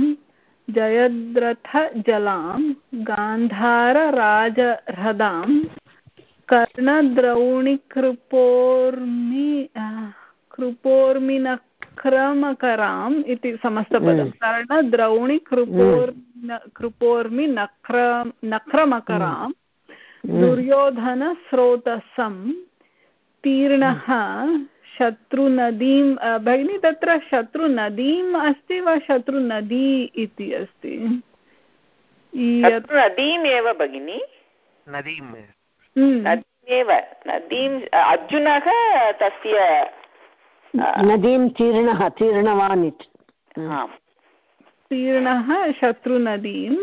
जयद्रथजलां गान्धारराजह्रदां कर्णद्रौणिकृपोर्मि कृपोर्मिनक्रमकराम् इति समस्तपदं। कर्णद्रौणिकृपोर् कृपोर्मि नक्र नक्रमकरां दुर्योधनस्रोतसं तीर्णः शत्रुनदीं भगिनी तत्र शत्रुनदीम् अस्ति वा शत्रुनदी इति अस्ति? नदीम् एव भगिनि। नदीम् नदीमेव नदीम् अर्जुनः तस्य नदीं तीर्णः तीर्णवान् इति। तीर्णः शत्रुनदीं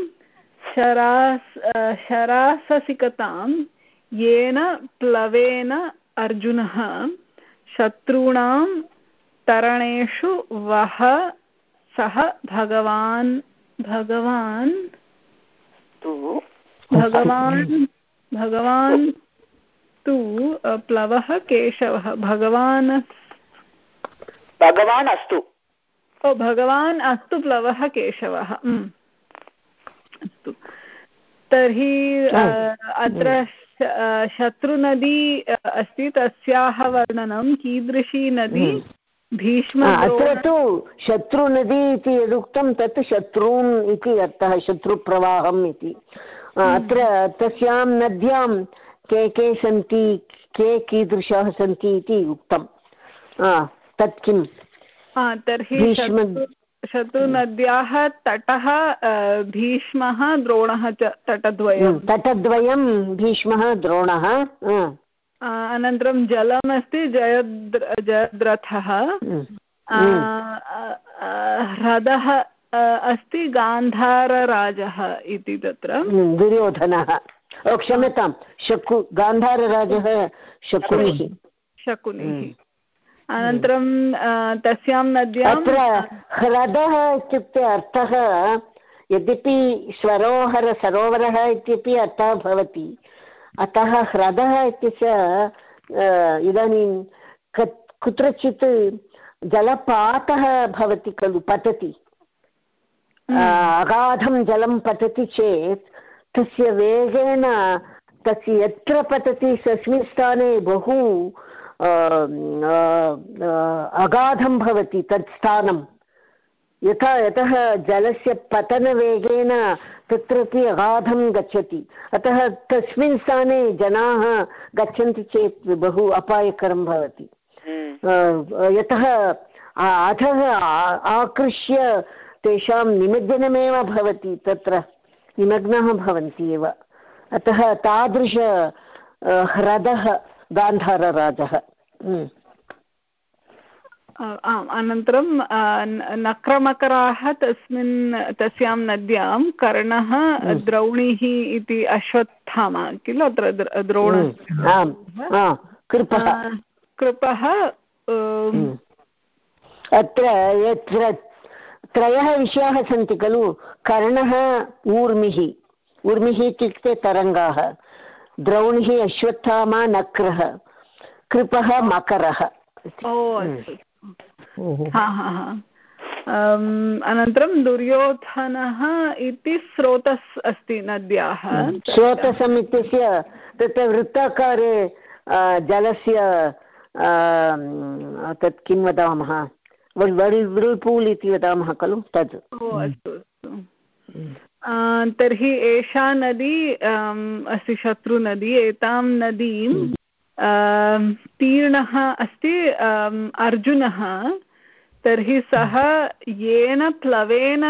शरास् शराससिकतां येन प्लवेन अर्जुनः। शत्रूणां तरणेषु वः सः भगवान् भगवान् भगवान् भगवान् तु प्लवः केशवः। भगवान् भगवान् अस्तु। ओ भगवान् अस्तु प्लवः केशवः। अस्तु। तर्हि अत्र शत्रुनदी अस्ति तस्याः वर्णनं कीदृशी नदी? भीष्म अत्र तु शत्रुनदी इति यदुक्तं तत् शत्रून् इति अर्थः शत्रुप्रवाहम् इति। अत्र तस्यां नद्यां के के सन्ति के कीदृशाः सन्ति इति उक्तं तत् किम्? तर्हि शत्रु- शत्रुनद्याः तटः भीष्मः द्रोणः च तटद्वयं। तटद्वयं भीष्मः द्रोणः अनन्तरं जलमस्ति जयद्र जयद्रथः। हम्म, ह्रदः अस्ति गान्धारराजः इति तत्र। हम्म, दुर्योधनः। क्षम्यतां शकु गान्धारराजः शकुनिः। शकुनिः। हम्म। अनन्तरं तस्यां नद्यां अत्र ह्रदः इत्युक्ते अर्थः यद्यपि स्वरोहर सरोवरः इत्यपि अर्थः भवति अतः ह्रदः इत्यस्य इदानीं कुत्रचित् जलपातः भवति खलु पतति। अगाधं जलं पतति चेत् तस्य वेगेन तस्य यत्र पतति तस्मिन् स्थाने बहु अगाधं भवति तत् स्थानं यथा यतः जलस्य पतनवेगेन तत्रपि अगाधं गच्छति। अतः तस्मिन् स्थाने जनाः गच्छन्ति चेत् बहु अपायकरं भवति। हम्म। यतः अधः आकृष्य तेषां निमज्जनमेव भवति तत्र निमग्नाः भवन्ति एव। अतः तादृश ह्रदः गान्धारराजः। आम् अनन्तरं न- नक्रमकराः तस्मिन् तस्यां नद्यां कर्णः द्रौणिः इति अश्वत्थामा किल? अत्र द्रोण हम्म, कृपः। कृपः हम्म। अत्र यत्र त्रयः विषयाः सन्ति खलु? कर्णः ऊर्मिः। ऊर्मिः इत्युक्ते तरङ्गाः। द्रौणिः अश्वत्थामा नक्रः। कृपः मकरः हा हा हा। अम्, अनन्तरं दुर्योधनः इति स्रोतस् अस्ति नद्याः। स्रोतसम् इत्यस्य तत्र वृत्ताकारे जलस्य तत् किं वदामः? वरिपूल् इति वदामः खलु? तद्। ओ अस्तु अस्तु। अ, तर्हि एषा नदी अस्ति शत्रुनदी एतां नदीं तीर्णः अस्ति अर्जुनः, तर्हि सः येन प्लवेन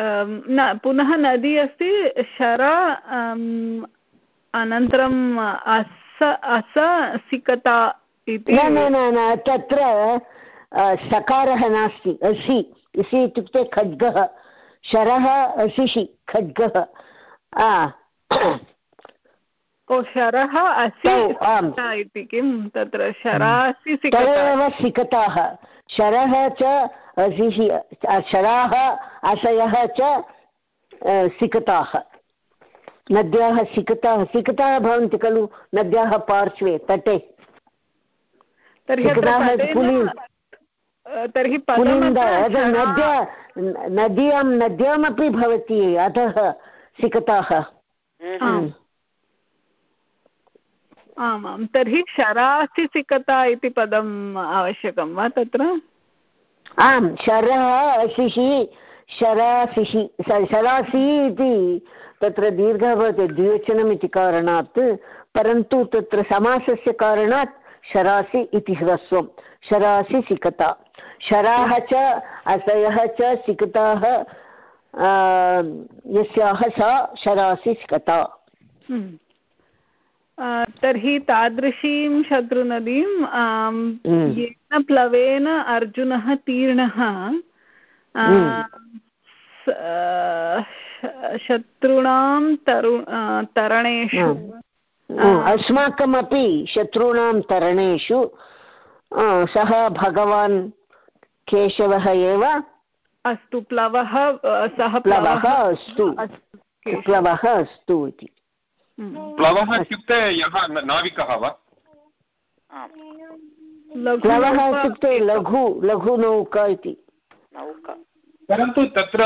न, पुनः नदी अस्ति, शरा अनन्तरम् अस अस, सिकता इति। न न न तत्र सकारः नास्ति असि असि इत्युक्ते खड्गः, शरः असिषि खड्गः। ओ शरः असि इति किं? तत्र शरासि एव सिकताः। शरः च असिषि शराः आशयः च सिकताः। नद्याः सिकताः सिकताः भवन्ति खलु? नद्याः पार्श्वे तटे। तर्हि नद्या नद्यां नद्यामपि भवति अतः सिकताः। आम् तर्हि शरासि सिकता इति पदम् आवश्यकं वा तत्र? आम् शरः अशिषि शराशिषि स- शरासि इति तत्र दीर्घः भवति द्विवचनम् इति कारणात् परन्तु तत्र समासस्य कारणात् शरासि इति ह्रस्वं शरासि सिकता शराः च असयः च सिकताः यस्याः सा शरासि सिकता हम्म। तर्हि तादृशीं शत्रुनदीं हम्म। येन प्लवेन अर्जुनः तीर्णः हम्म। शत्रूणां तरु तरणेषु हम्म, अस्माकमपि शत्रूणां तरणेषु सः भगवान् केशवः एव अस्तु प्लवः सः प्लवः अस्तु प्लवः अस्तु इति। प्लवः इत्युक्ते यः न- नाविकः वा? लघु प्लवः नौका- इत्युक्ते लघु लघुनौका इति। परन्तु तत्र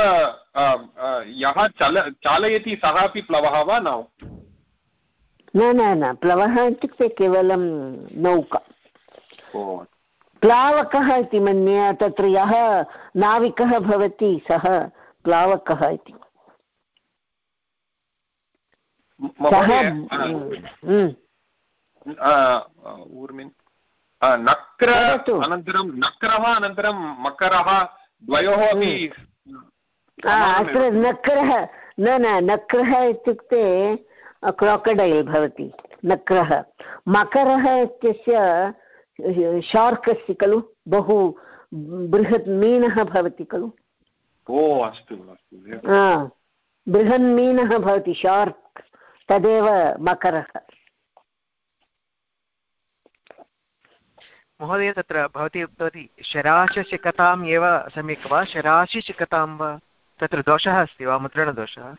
यः चल चालयति सः अपि प्लवः वा न? न न न प्लवः इत्युक्ते केवलं नौका। प्लावकः इति मन्ये तत्र यः नाविकः भवति सः प्लावकः इति सः महोदय हम्म, ऊर्मिन् नक्र। अनन्तरं नक्रः अनन्तरं मकरः द्वयोः अपि अत्र नक्रः न न नक्रः इत्युक्ते क्राकडैल् भवति नक्रः। मकरः इत्यस्य शार्क् अस्ति खलु बहु बृहत् मीनः भवति खलु। ओ अस्तु बृहन्मीनः भवति शार्क्। तदेव मकरः। महोदय तत्र भवती उक्तवती शराशशिखताम् एव सम्यक् वा? शराशिशिखतां वा? तत्र दोषः अस्ति वा? मुद्रणदोषः?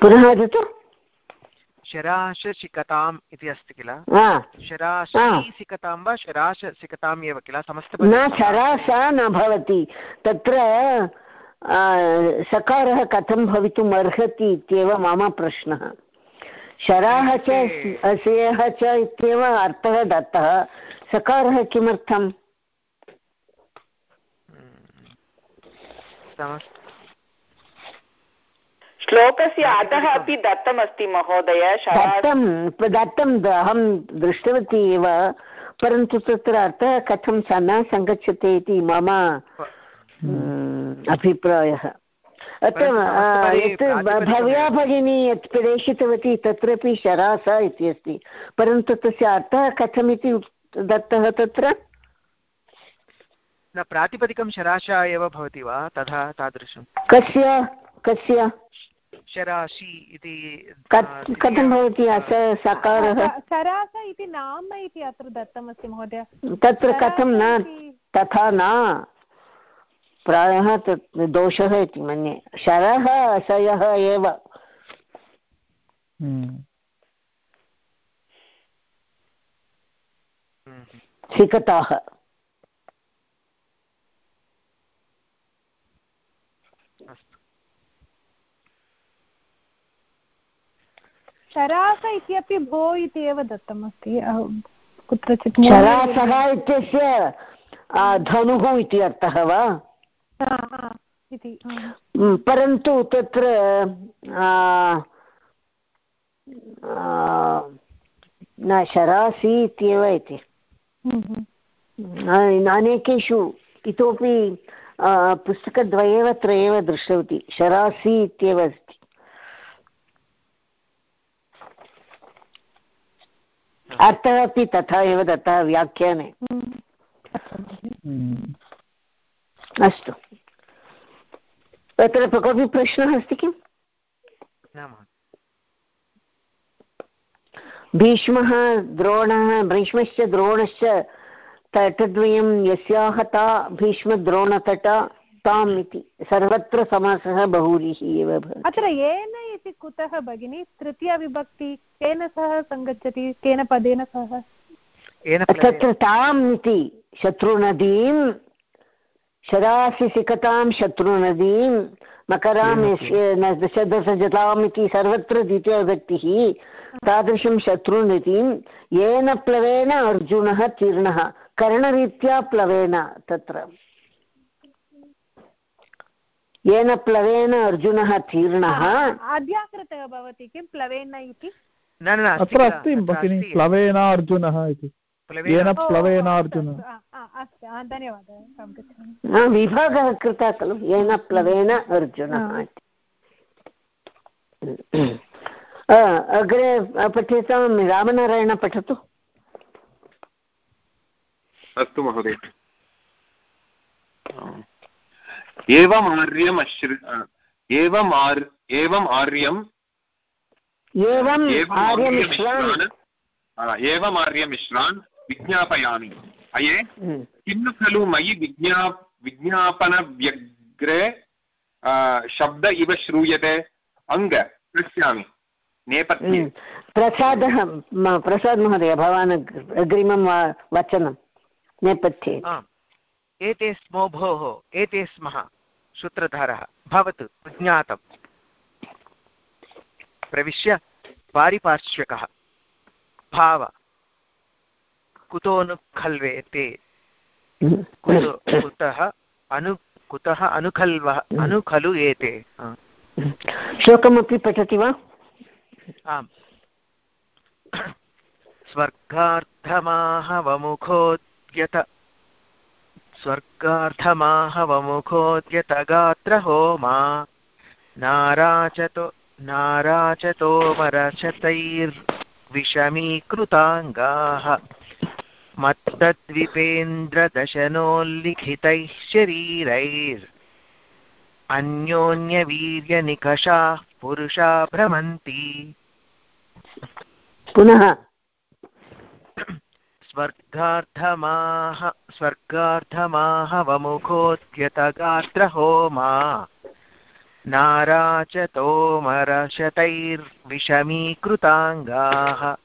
पुनः वदतु शराशशिखताम् इति अस्ति किल? आ, शराशिसिकतां वा? शराशसिकताम् एव किल? समस्त न शरासा न भवति। तत्र सकारः कथं भवितुम् अर्हति इत्येव मम प्रश्नः। शराः च अशयः च इत्येव अर्थः दत्तः। सकारः किमर्थम्? श्लोकस्य अधः अपि दत्तमस्ति महोदय। दत्तं दत्तं द- अहं दृष्टवती एव। परन्तु तत्र अर्थः कथं स न सङ्गच्छते इति मम अभिप्रायः। परन्तु यत् भव्या भगिनी यत् प्रेषितवती तत्रापि शरास इति अस्ति परन्तु तस्य अर्थः कथमिति दत्तः तत्र? न प्रातिपदिकं शराशा एव भवति वा? तथा तादृशं। कस्य? कस्य? शराशि इति कथं भवति अस सकारः? सरास इति नाम इति अत्र दत्तमस्ति महोदय। तत्र कथं न? तथा न। प्रायः तत् दोषः इति मन्ये। शरः अशयः एव। हम्म। सिकताः शरास इत्यपि भो इति एव दत्तमस्ति। कुत्रचित् शरासः इत्यस्य धनुः इति अर्थः वा? इति परन्तु तत्र न शरासि इत्येव इति हम्म, हम्म। अनेकेषु इतोपि आ, पुस्तकद्वये वा त्रये वा दृष्टवती शरासि इत्येव अस्ति अर्थः अपि तथा एव दत्तः व्याख्याने। हम्म। अस्तु। तत्र कोऽपि प्रश्नः अस्ति किम्? भीष्मः द्रोणः भीष्मश्च द्रोणश्च तटद्वयं यस्याः ता भीष्मद्रोणतटा ताम् इति। सर्वत्र समासः बहुव्रीः एव भवति। अत्र येन इति कुतः भगिनि? तृतीयविभक्ति केन सह सङ्गच्छति? केन पदेन सह? तत्र ताम् इति शत्रुनदीं शरासि सिकतां शत्रुनदीं मकरां दशदशजताम् इति सर्वत्र द्वितीयविभक्तिः तादृशं शत्रुनदीं येन प्लवेन अर्जुनः तीर्णः करणरीत्या प्लवेन तत्र। येन प्लवेन अर्जुनः तीर्णः। भवति किं? प्लवेन इति? न न अत्र अस्ति भगिनि अस्ति। प्लवेनार्जुनः इति। प्लवेन येन अस्तु आ, धन्यवादः हा, विभागः कृतः खलु येन प्लवेन अर्जुनः अग्रे पठ्यतां रामनारायण पठतु। अस्तु महोदय। एवम् आर्यम् अश्रि एवम् आर् एवम् आर्यम्। एवम् आर्यमिश्रान्। एवम् आर्यमिश्रान्। विज्ञापयामि। अये हम्म, किं खलु मयि विज्ञा विज्ञापनव्यग्रे शब्द इव श्रूयते? अङ्ग पृच्छामि नेपथ्ये। हम्म। प्रसादः प्रसाद् महोदय भवान् अग्- अग्रिमं वचनं। नेपथ्ये। एते स्मो भोः एते स्मः सूत्रधारः। भवतु ज्ञातम् प्रविश्य पारिपार्श्वकः। भाव। कुतोऽनु खल्वेते कुतः अनु कुतः अनुखल्वः अनु खलु एते। श्लोकमपि पठति वा? आम्। स्वर्गार्थमाहवमुखोद्यत स्वर्गार्थमाहवमुखोद्यतगात्रहोमा नाराचतो नाराचतोमरचतैर्विषमीकृताङ्गाः। मत्तद्विपेन्द्रदशनोल्लिखितैः शरीरैर् अन्योन्यवीर्यनिकषाः पुरुषा भ्रमन्ति। पुनः। स्वर्गार्थमाह स्वर्गार्थमाहवमुखोद्यतगात्रहोमा। नाराचतोमरशतैर्विषमीकृताङ्गाः।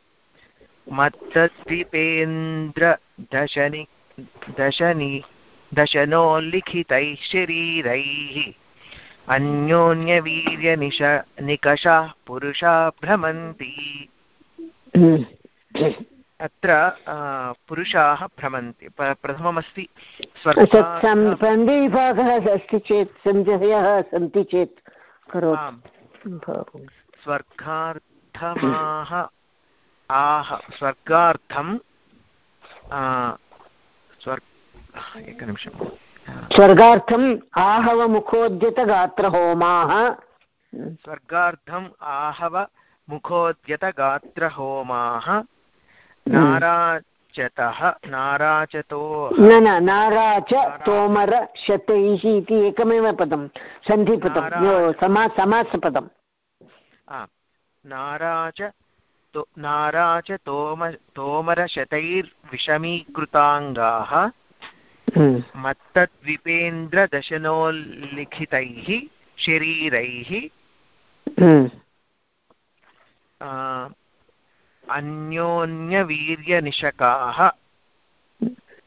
मत्तद्वीपेन्द्रदशनि दशनि दशनोल्लिखितैः शरीरैः अन्योन्यवीर्यनिश निकषाः पुरुषा भ्रमन्ति। हम्म। अत्र पुरुषाः भ्रमन्ति। प्रथममस्ति सत्सं सन्धिविभागः अस्ति चेत् सन्धयः सन्ति चेत् स्वर्गार्थमाः आह स्वर्गार्थं स्वर् एकनिमिषं. स्वर्गार्थम् आहवमुखोद्यतगात्रहोमाः। स्वर्गार्थम् आहव मुखोद्यतगात्रहोमाः नाराचतः नाराचतो न न नाराच तोमर शतैः इति एकमेव पदं। सन्धिपदं। समा समासपदम् नाराच तो नाराच तोम तोमरशतैर्विषमीकृताङ्गाः हम्म। मत्तद्विपेन्द्रदशनोल्लिखितैः शरीरैः हम्म। अन्योन्यवीर्यनिशकाः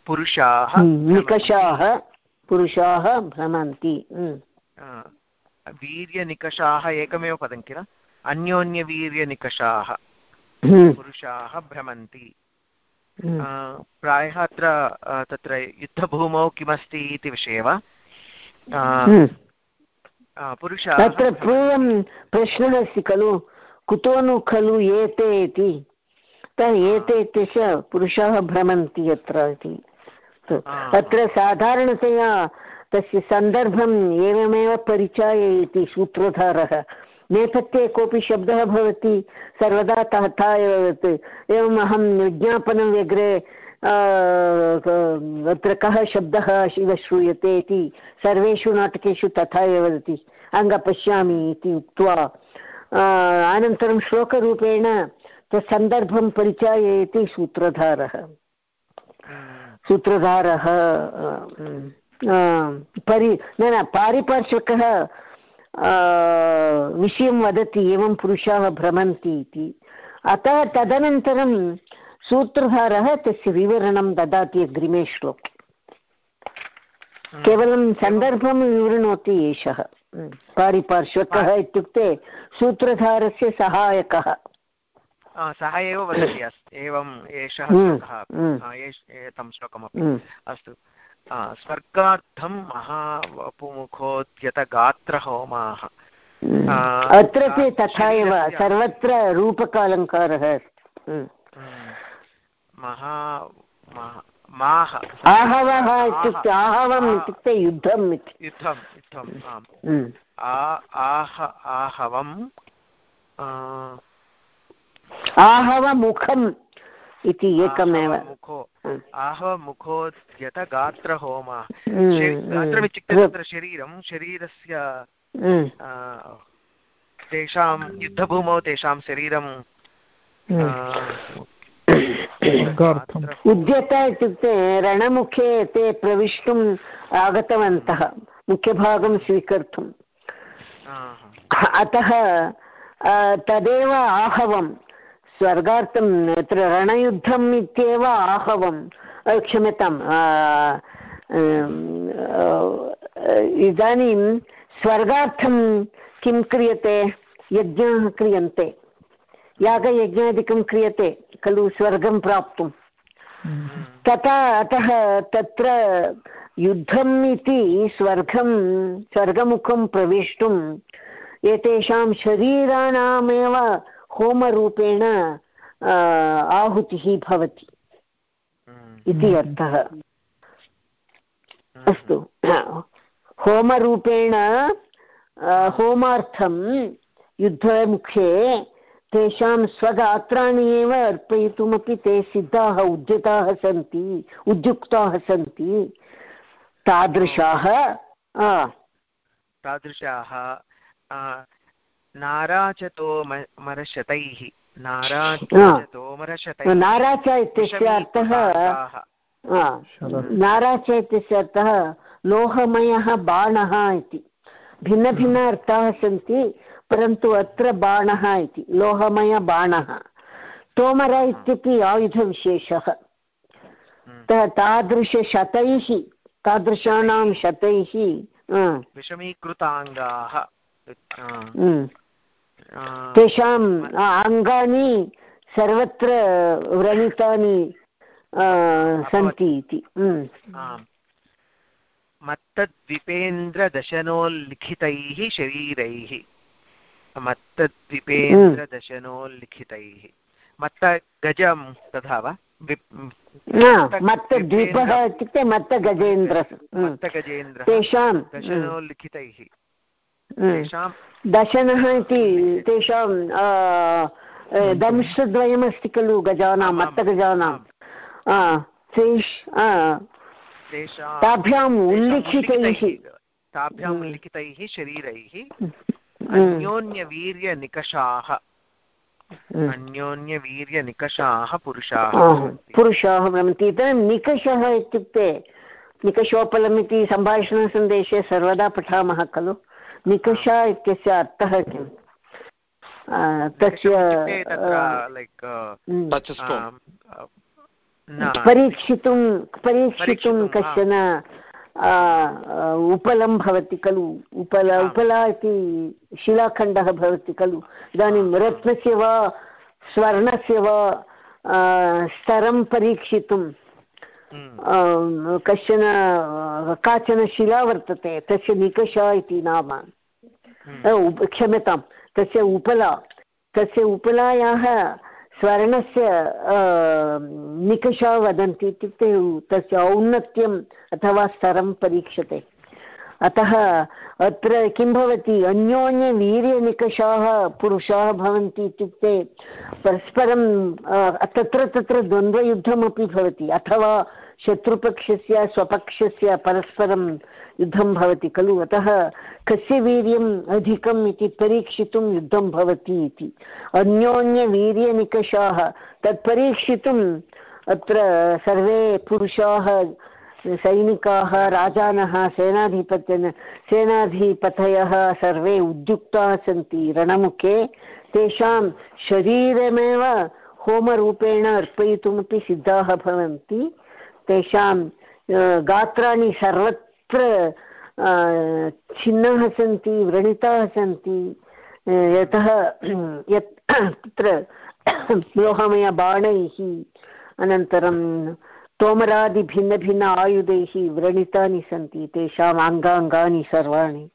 पुरुषाः निकषाः पुरुषाः भ्रमन्ति। वीर्यनिकषाः एकमेव पदं किल? अन्योन्यवीर्यनिकषाः। पुरुषाः भ्रमन्ति। प्रायः अत्र तत्र युद्धभूमौ किमस्ति इति विषये वा? पुरुषाः तत्र पूर्वं प्रश्नः अस्ति खलु कुतो नु खलु एते इति? एते इत्यस्य पुरुषाः भ्रमन्ति अत्र इति। अत्र साधारणतया तस्य सन्दर्भम् एवमेव परिचयति सूत्रधारः नेपथ्ये कोऽपि शब्दः भवति, सर्वदा तथा एव एवम् अहं विज्ञापनं व्यग्रे अत्र कः शब्दः इव श्रूयते इति सर्वेषु नाटकेषु तथा एव वदति। अङ्ग पश्यामि इति उक्त्वा अनन्तरं श्लोकरूपेण तत्सन्दर्भं परिचयति सूत्रधारः। सूत्रधारः परि, न न, पारिपार्श्वकः विषयं वदति एवं पुरुषाः भ्रमन्ति इति। अतः तदनन्तरं सूत्रधारः तस्य विवरणं ददाति अग्रिमे श्लोके। केवलं सन्दर्भं विवृणोति एषः। पारिपार्श्वकः इत्युक्ते सूत्रधारस्य सहायकः। सः एव वदति अस्ति एवम् एषः श्लोकः एतं श्लोकमपि अस्तु। स्वर्गार्थं महावपुमुखोद्यतगात्रहोमाः। अत्र तथा एव सर्वत्र रूपकालङ्कारः अस्ति। महा माह आहवः इत्युक्ते आहवम् इत्युक्ते युद्धम् इति। युद्धं युद्धम् आम्। आह आहवं आहवमुखम्। इति एकमेव। आहवमुखोद्यत गात्रहोमः गात्रमित्युक्ते तत्र शरीरं शरीरस्य तेषां युद्धभूमौ तेषां शरीरं उद्यत इत्युक्ते रणमुखे ते प्रविष्टुम् आगतवन्तः मुख्यभागं स्वीकर्तुम्। अतः तदेव आहवं स्वर्गार्थम् अत्र रणयुद्धम् इत्येव आहवं क्षम्यताम् इदानीं स्वर्गार्थं किं क्रियते? यज्ञाः क्रियन्ते। यागयज्ञादिकं क्रियते खलु स्वर्गं प्राप्तुं। तथा, अतः तत्र युद्धम् इति स्वर्गं, स्वर्गमुखं प्रवेष्टुम् एतेषां शरीराणामेव होमरूपेण आहुतिः भवति इति अर्थः। अस्तु। होमरूपेण होमार्थं युद्धमुखे तेषां स्वगात्राणि एव अर्पयितुमपि ते सिद्धाः उद्यताः सन्ति उद्युक्ताः सन्ति। तादृशाः तादृशाः नाराचतोमरशतैः नाराचतोमरशतैः नाराच इत्यस्य अर्थः नाराच इत्यस्य अर्थः लोहमयः बाणः इति। भिन्नभिन्न अर्थाः सन्ति परन्तु अत्र बाणः इति। लोहमयबाणः तोमर इत्यपि आयुधविशेषः। तादृशशतैः तादृशानां शतैः विषमीकृताङ्गाः। तेषाम् अङ्गानि सर्वत्र व्रणितानि सन्ति इति. मत्तद्विपेन्द्रदशनोल्लिखितैः शरीरैः. मत्तद्विपेन्द्रदशनोल्लिखितैः. मत्तगजं तथा वा? मत्तद्वीपः इत्युक्ते मत्तगजेन्द्र. मत्तगजेन्द्र. तेषां दशनोल्लिखितैः. दशनः इति तेषां दंशद्वयमस्ति खलु गजानां मत्तगजानां ताभ्याम् उल्लिखितैः ताभ्याम् उल्लिखितैः शरीरैः अन्योन्यवीर्यनिकषाः अन्योन्यवीर्यनिकषाः पुरुषाः पुरुषाः भवन्ति इदानीं निकषः इत्युक्ते निकषोपलम् इति सम्भाषणसन्देशे सर्वदा पठामः खलु निकषा इत्यस्य अर्थः किम्? तस्य परीक्षितुं परीक्षितुं कश्चन उपलं भवति खलु? उपल उपला इति शिलाखण्डः भवति खलु? इदानीं रत्नस्य वा स्वर्णस्य वा स्तरं परीक्षितुं? कश्चन काचन शिला वर्तते तस्य निकषा इति नाम। क्षम्यतां तस्य उपला तस्य उपलायाः स्वर्णस्य निकषा वदन्ति इत्युक्ते तस्य औन्नत्यम् अथवा स्तरं परीक्षते। अतः अत्र किं भवति? अन्योन्यवीर्यनिकषाः पुरुषाः भवन्ति इत्युक्ते परस्परं तत्र तत्र द्वन्द्वयुद्धमपि भवति। अथवा शत्रुपक्षस्य, स्वपक्षस्य परस्परं युद्धं भवति खलु। अतः कस्य वीर्यम् अधिकम् इति परीक्षितुं युद्धं भवति इति। अन्योन्यवीर्यनिकषाः तत् परीक्षितुम् अत्र सर्वे पुरुषाः सैनिकाः, राजानः, सेनाधिपत्यन, सेनाधिपतयः सर्वे उद्युक्ताः सन्ति। रणमुखे तेषां शरीरमेव होमरूपेण अर्पयितुमपि सिद्धाः भवन्ति। तेषां गात्राणि सर्वत्र छिन्नाः सन्ति, व्रणिताः सन्ति। यतः, यत्, तत्र, लोहमयबाणैः अनन्तरं तोमरादिभिन्नभिन्न आयुधैः व्रणितानि सन्ति तेषाम् अङ्गाङ्गानि सर्वाणि।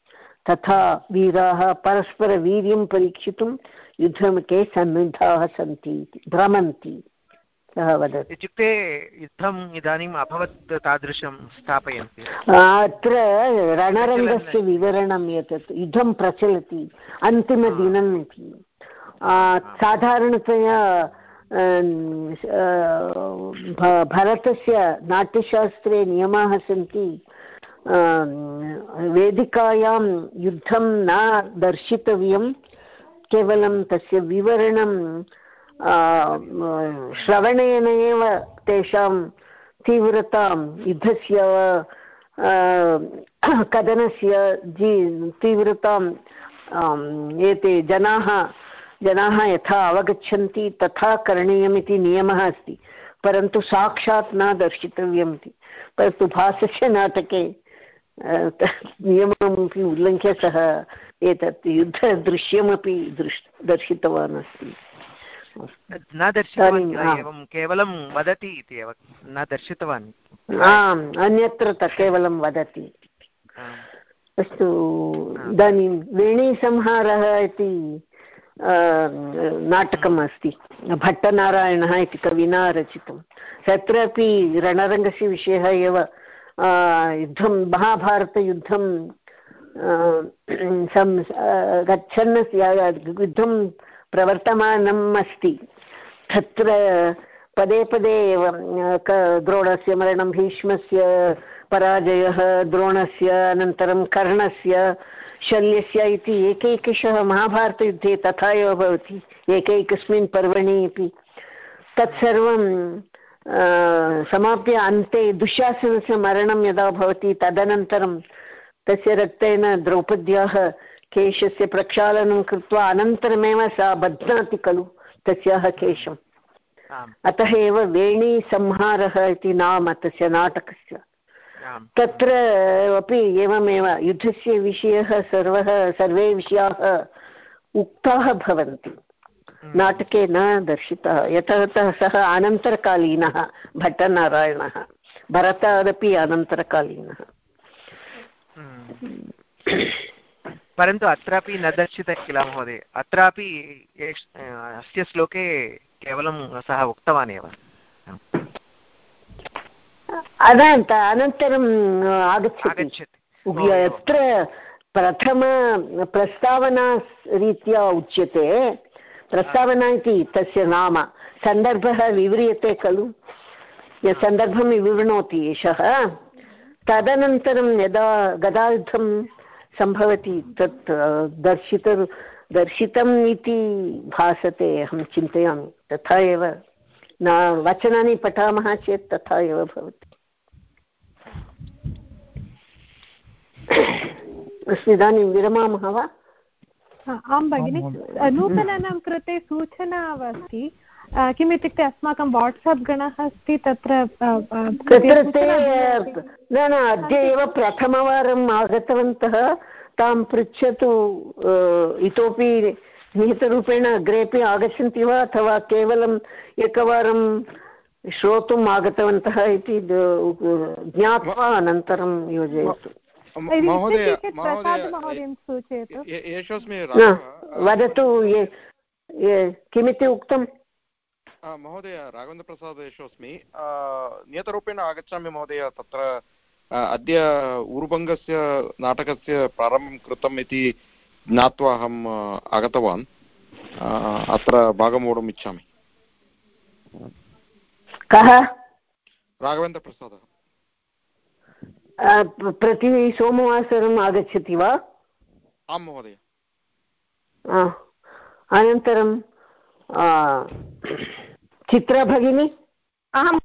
तथा वीराः परस्परवीर्यं परीक्षितुं युद्धमुखे सन्निधाः सन्ति भ्रमन्ति। सः वदति। इत्युक्ते युद्धम् इदानीम् अभवत् तादृशं स्थापयन्ति। अत्र रणरङ्गस्य विवरणम् एतत् युद्धं प्रचलति अन्तिमदिनम् इति। साधारणतया भरतस्य नाट्यशास्त्रे नियमाः सन्ति। वेदिकायां युद्धं न दर्शितव्यं, केवलं तस्य विवरणं श्रवणेन एव तेषां तीव्रतां, युद्धस्य कदनस्य जी, तीव्रतां एते जनाः जनाः यथा अवगच्छन्ति तथा करणीयमिति नियमः अस्ति। परन्तु साक्षात् न दर्शितव्यम् इति परन्तु भासस्य नाटके नियममपि उल्लङ्घ्य सः एतत् युद्धदृश्यमपि दृश् दर्शितवान् अस्ति। न दर्शितवान् एवं केवलं वदति इति एव न दर्शितवान् आम् अन्यत्र त केवलं वदति। अस्तु इदानीं वेणीसंहारः इति नाटकम् अस्ति भट्टनारायणः इति कविना रचितं तत्रापि रणरङ्गस्य विषयः एव युद्धं महाभारतयुद्धं सं गच्छन् युद्धं प्रवर्तमानम् अस्ति तत्र पदे पदे एव द्रोणस्य मरणं भीष्मस्य पराजयः द्रोणस्य अनन्तरं कर्णस्य शल्यस्य इति एकैकशः महाभारतयुद्धे तथा एव भवति एकैकस्मिन् पर्वणि अपि। तत्सर्वं समाप्य अन्ते दुःशासनस्य मरणं यदा भवति तदनन्तरं तस्य रक्तेन द्रौपद्याः केशस्य प्रक्षालनं कृत्वा अनन्तरमेव सा बध्नाति खलु तस्याः केशम्। अतः एव वेणीसंहारः इति नाम तस्य नाटकस्य। तत्र अपि एवमेव युद्धस्य विषयः सर्वः सर्वे विषयाः उक्ताः भवन्ति। नाटके न दर्शितः। यतः सः अनन्तरकालीनः भट्टनारायणः। भरतादपि अनन्तरकालीनः। परन्तु अत्रापि न दर्शितः किल महोदय। अत्रापि अस्य श्लोके केवलं सः उक्तवान् एव। अनन्त अनन्तरम् आगच्छति यत्र प्रथम प्रस्तावना रीत्या उच्यते प्रस्तावना इति तस्य नाम सन्दर्भः विव्रियते खलु यत् सन्दर्भं विवृणोति एषः तदनन्तरं यदा गदायुद्धं सम्भवति तत् दर्शित दर्शितम् इति भासते अहं चिन्तयामि तथा एव न वचनानि पठामः चेत् तथा एव भवति। अस्तु इदानीं विरमामः वा? आं भगिनि नूतनानां कृते सूचना अस्ति। किम् इत्युक्ते अस्माकं वाट्साप् गणः अस्ति तत्र तत्र न न अद्य एव प्रथमवारम् आगतवन्तः। तां पृच्छतु इतोपि निहितरूपेण अग्रेपि आगच्छन्ति वा अथवा केवलम् एकवारं श्रोतुम् आगतवन्तः इति ज्ञात्वा अनन्तरं योजयतु. वदतु किमिति उक्तम् महोदय राघवेन्द्रप्रसाद यशोऽस्मि नियतरूपेण आगच्छामि महोदय तत्र अद्य ऊरुभङ्गस्य नाटकस्य प्रारम्भं कृतम् इति ज्ञात्वा अहम् आगतवान्. अत्र भागं वोढुम् इच्छामि. कः? राघवेन्द्रप्रसादः. प्रति सोमवासरम् आगच्छति वा? आं महोदय. अनन्तरं चित्रा भगिनी? अहं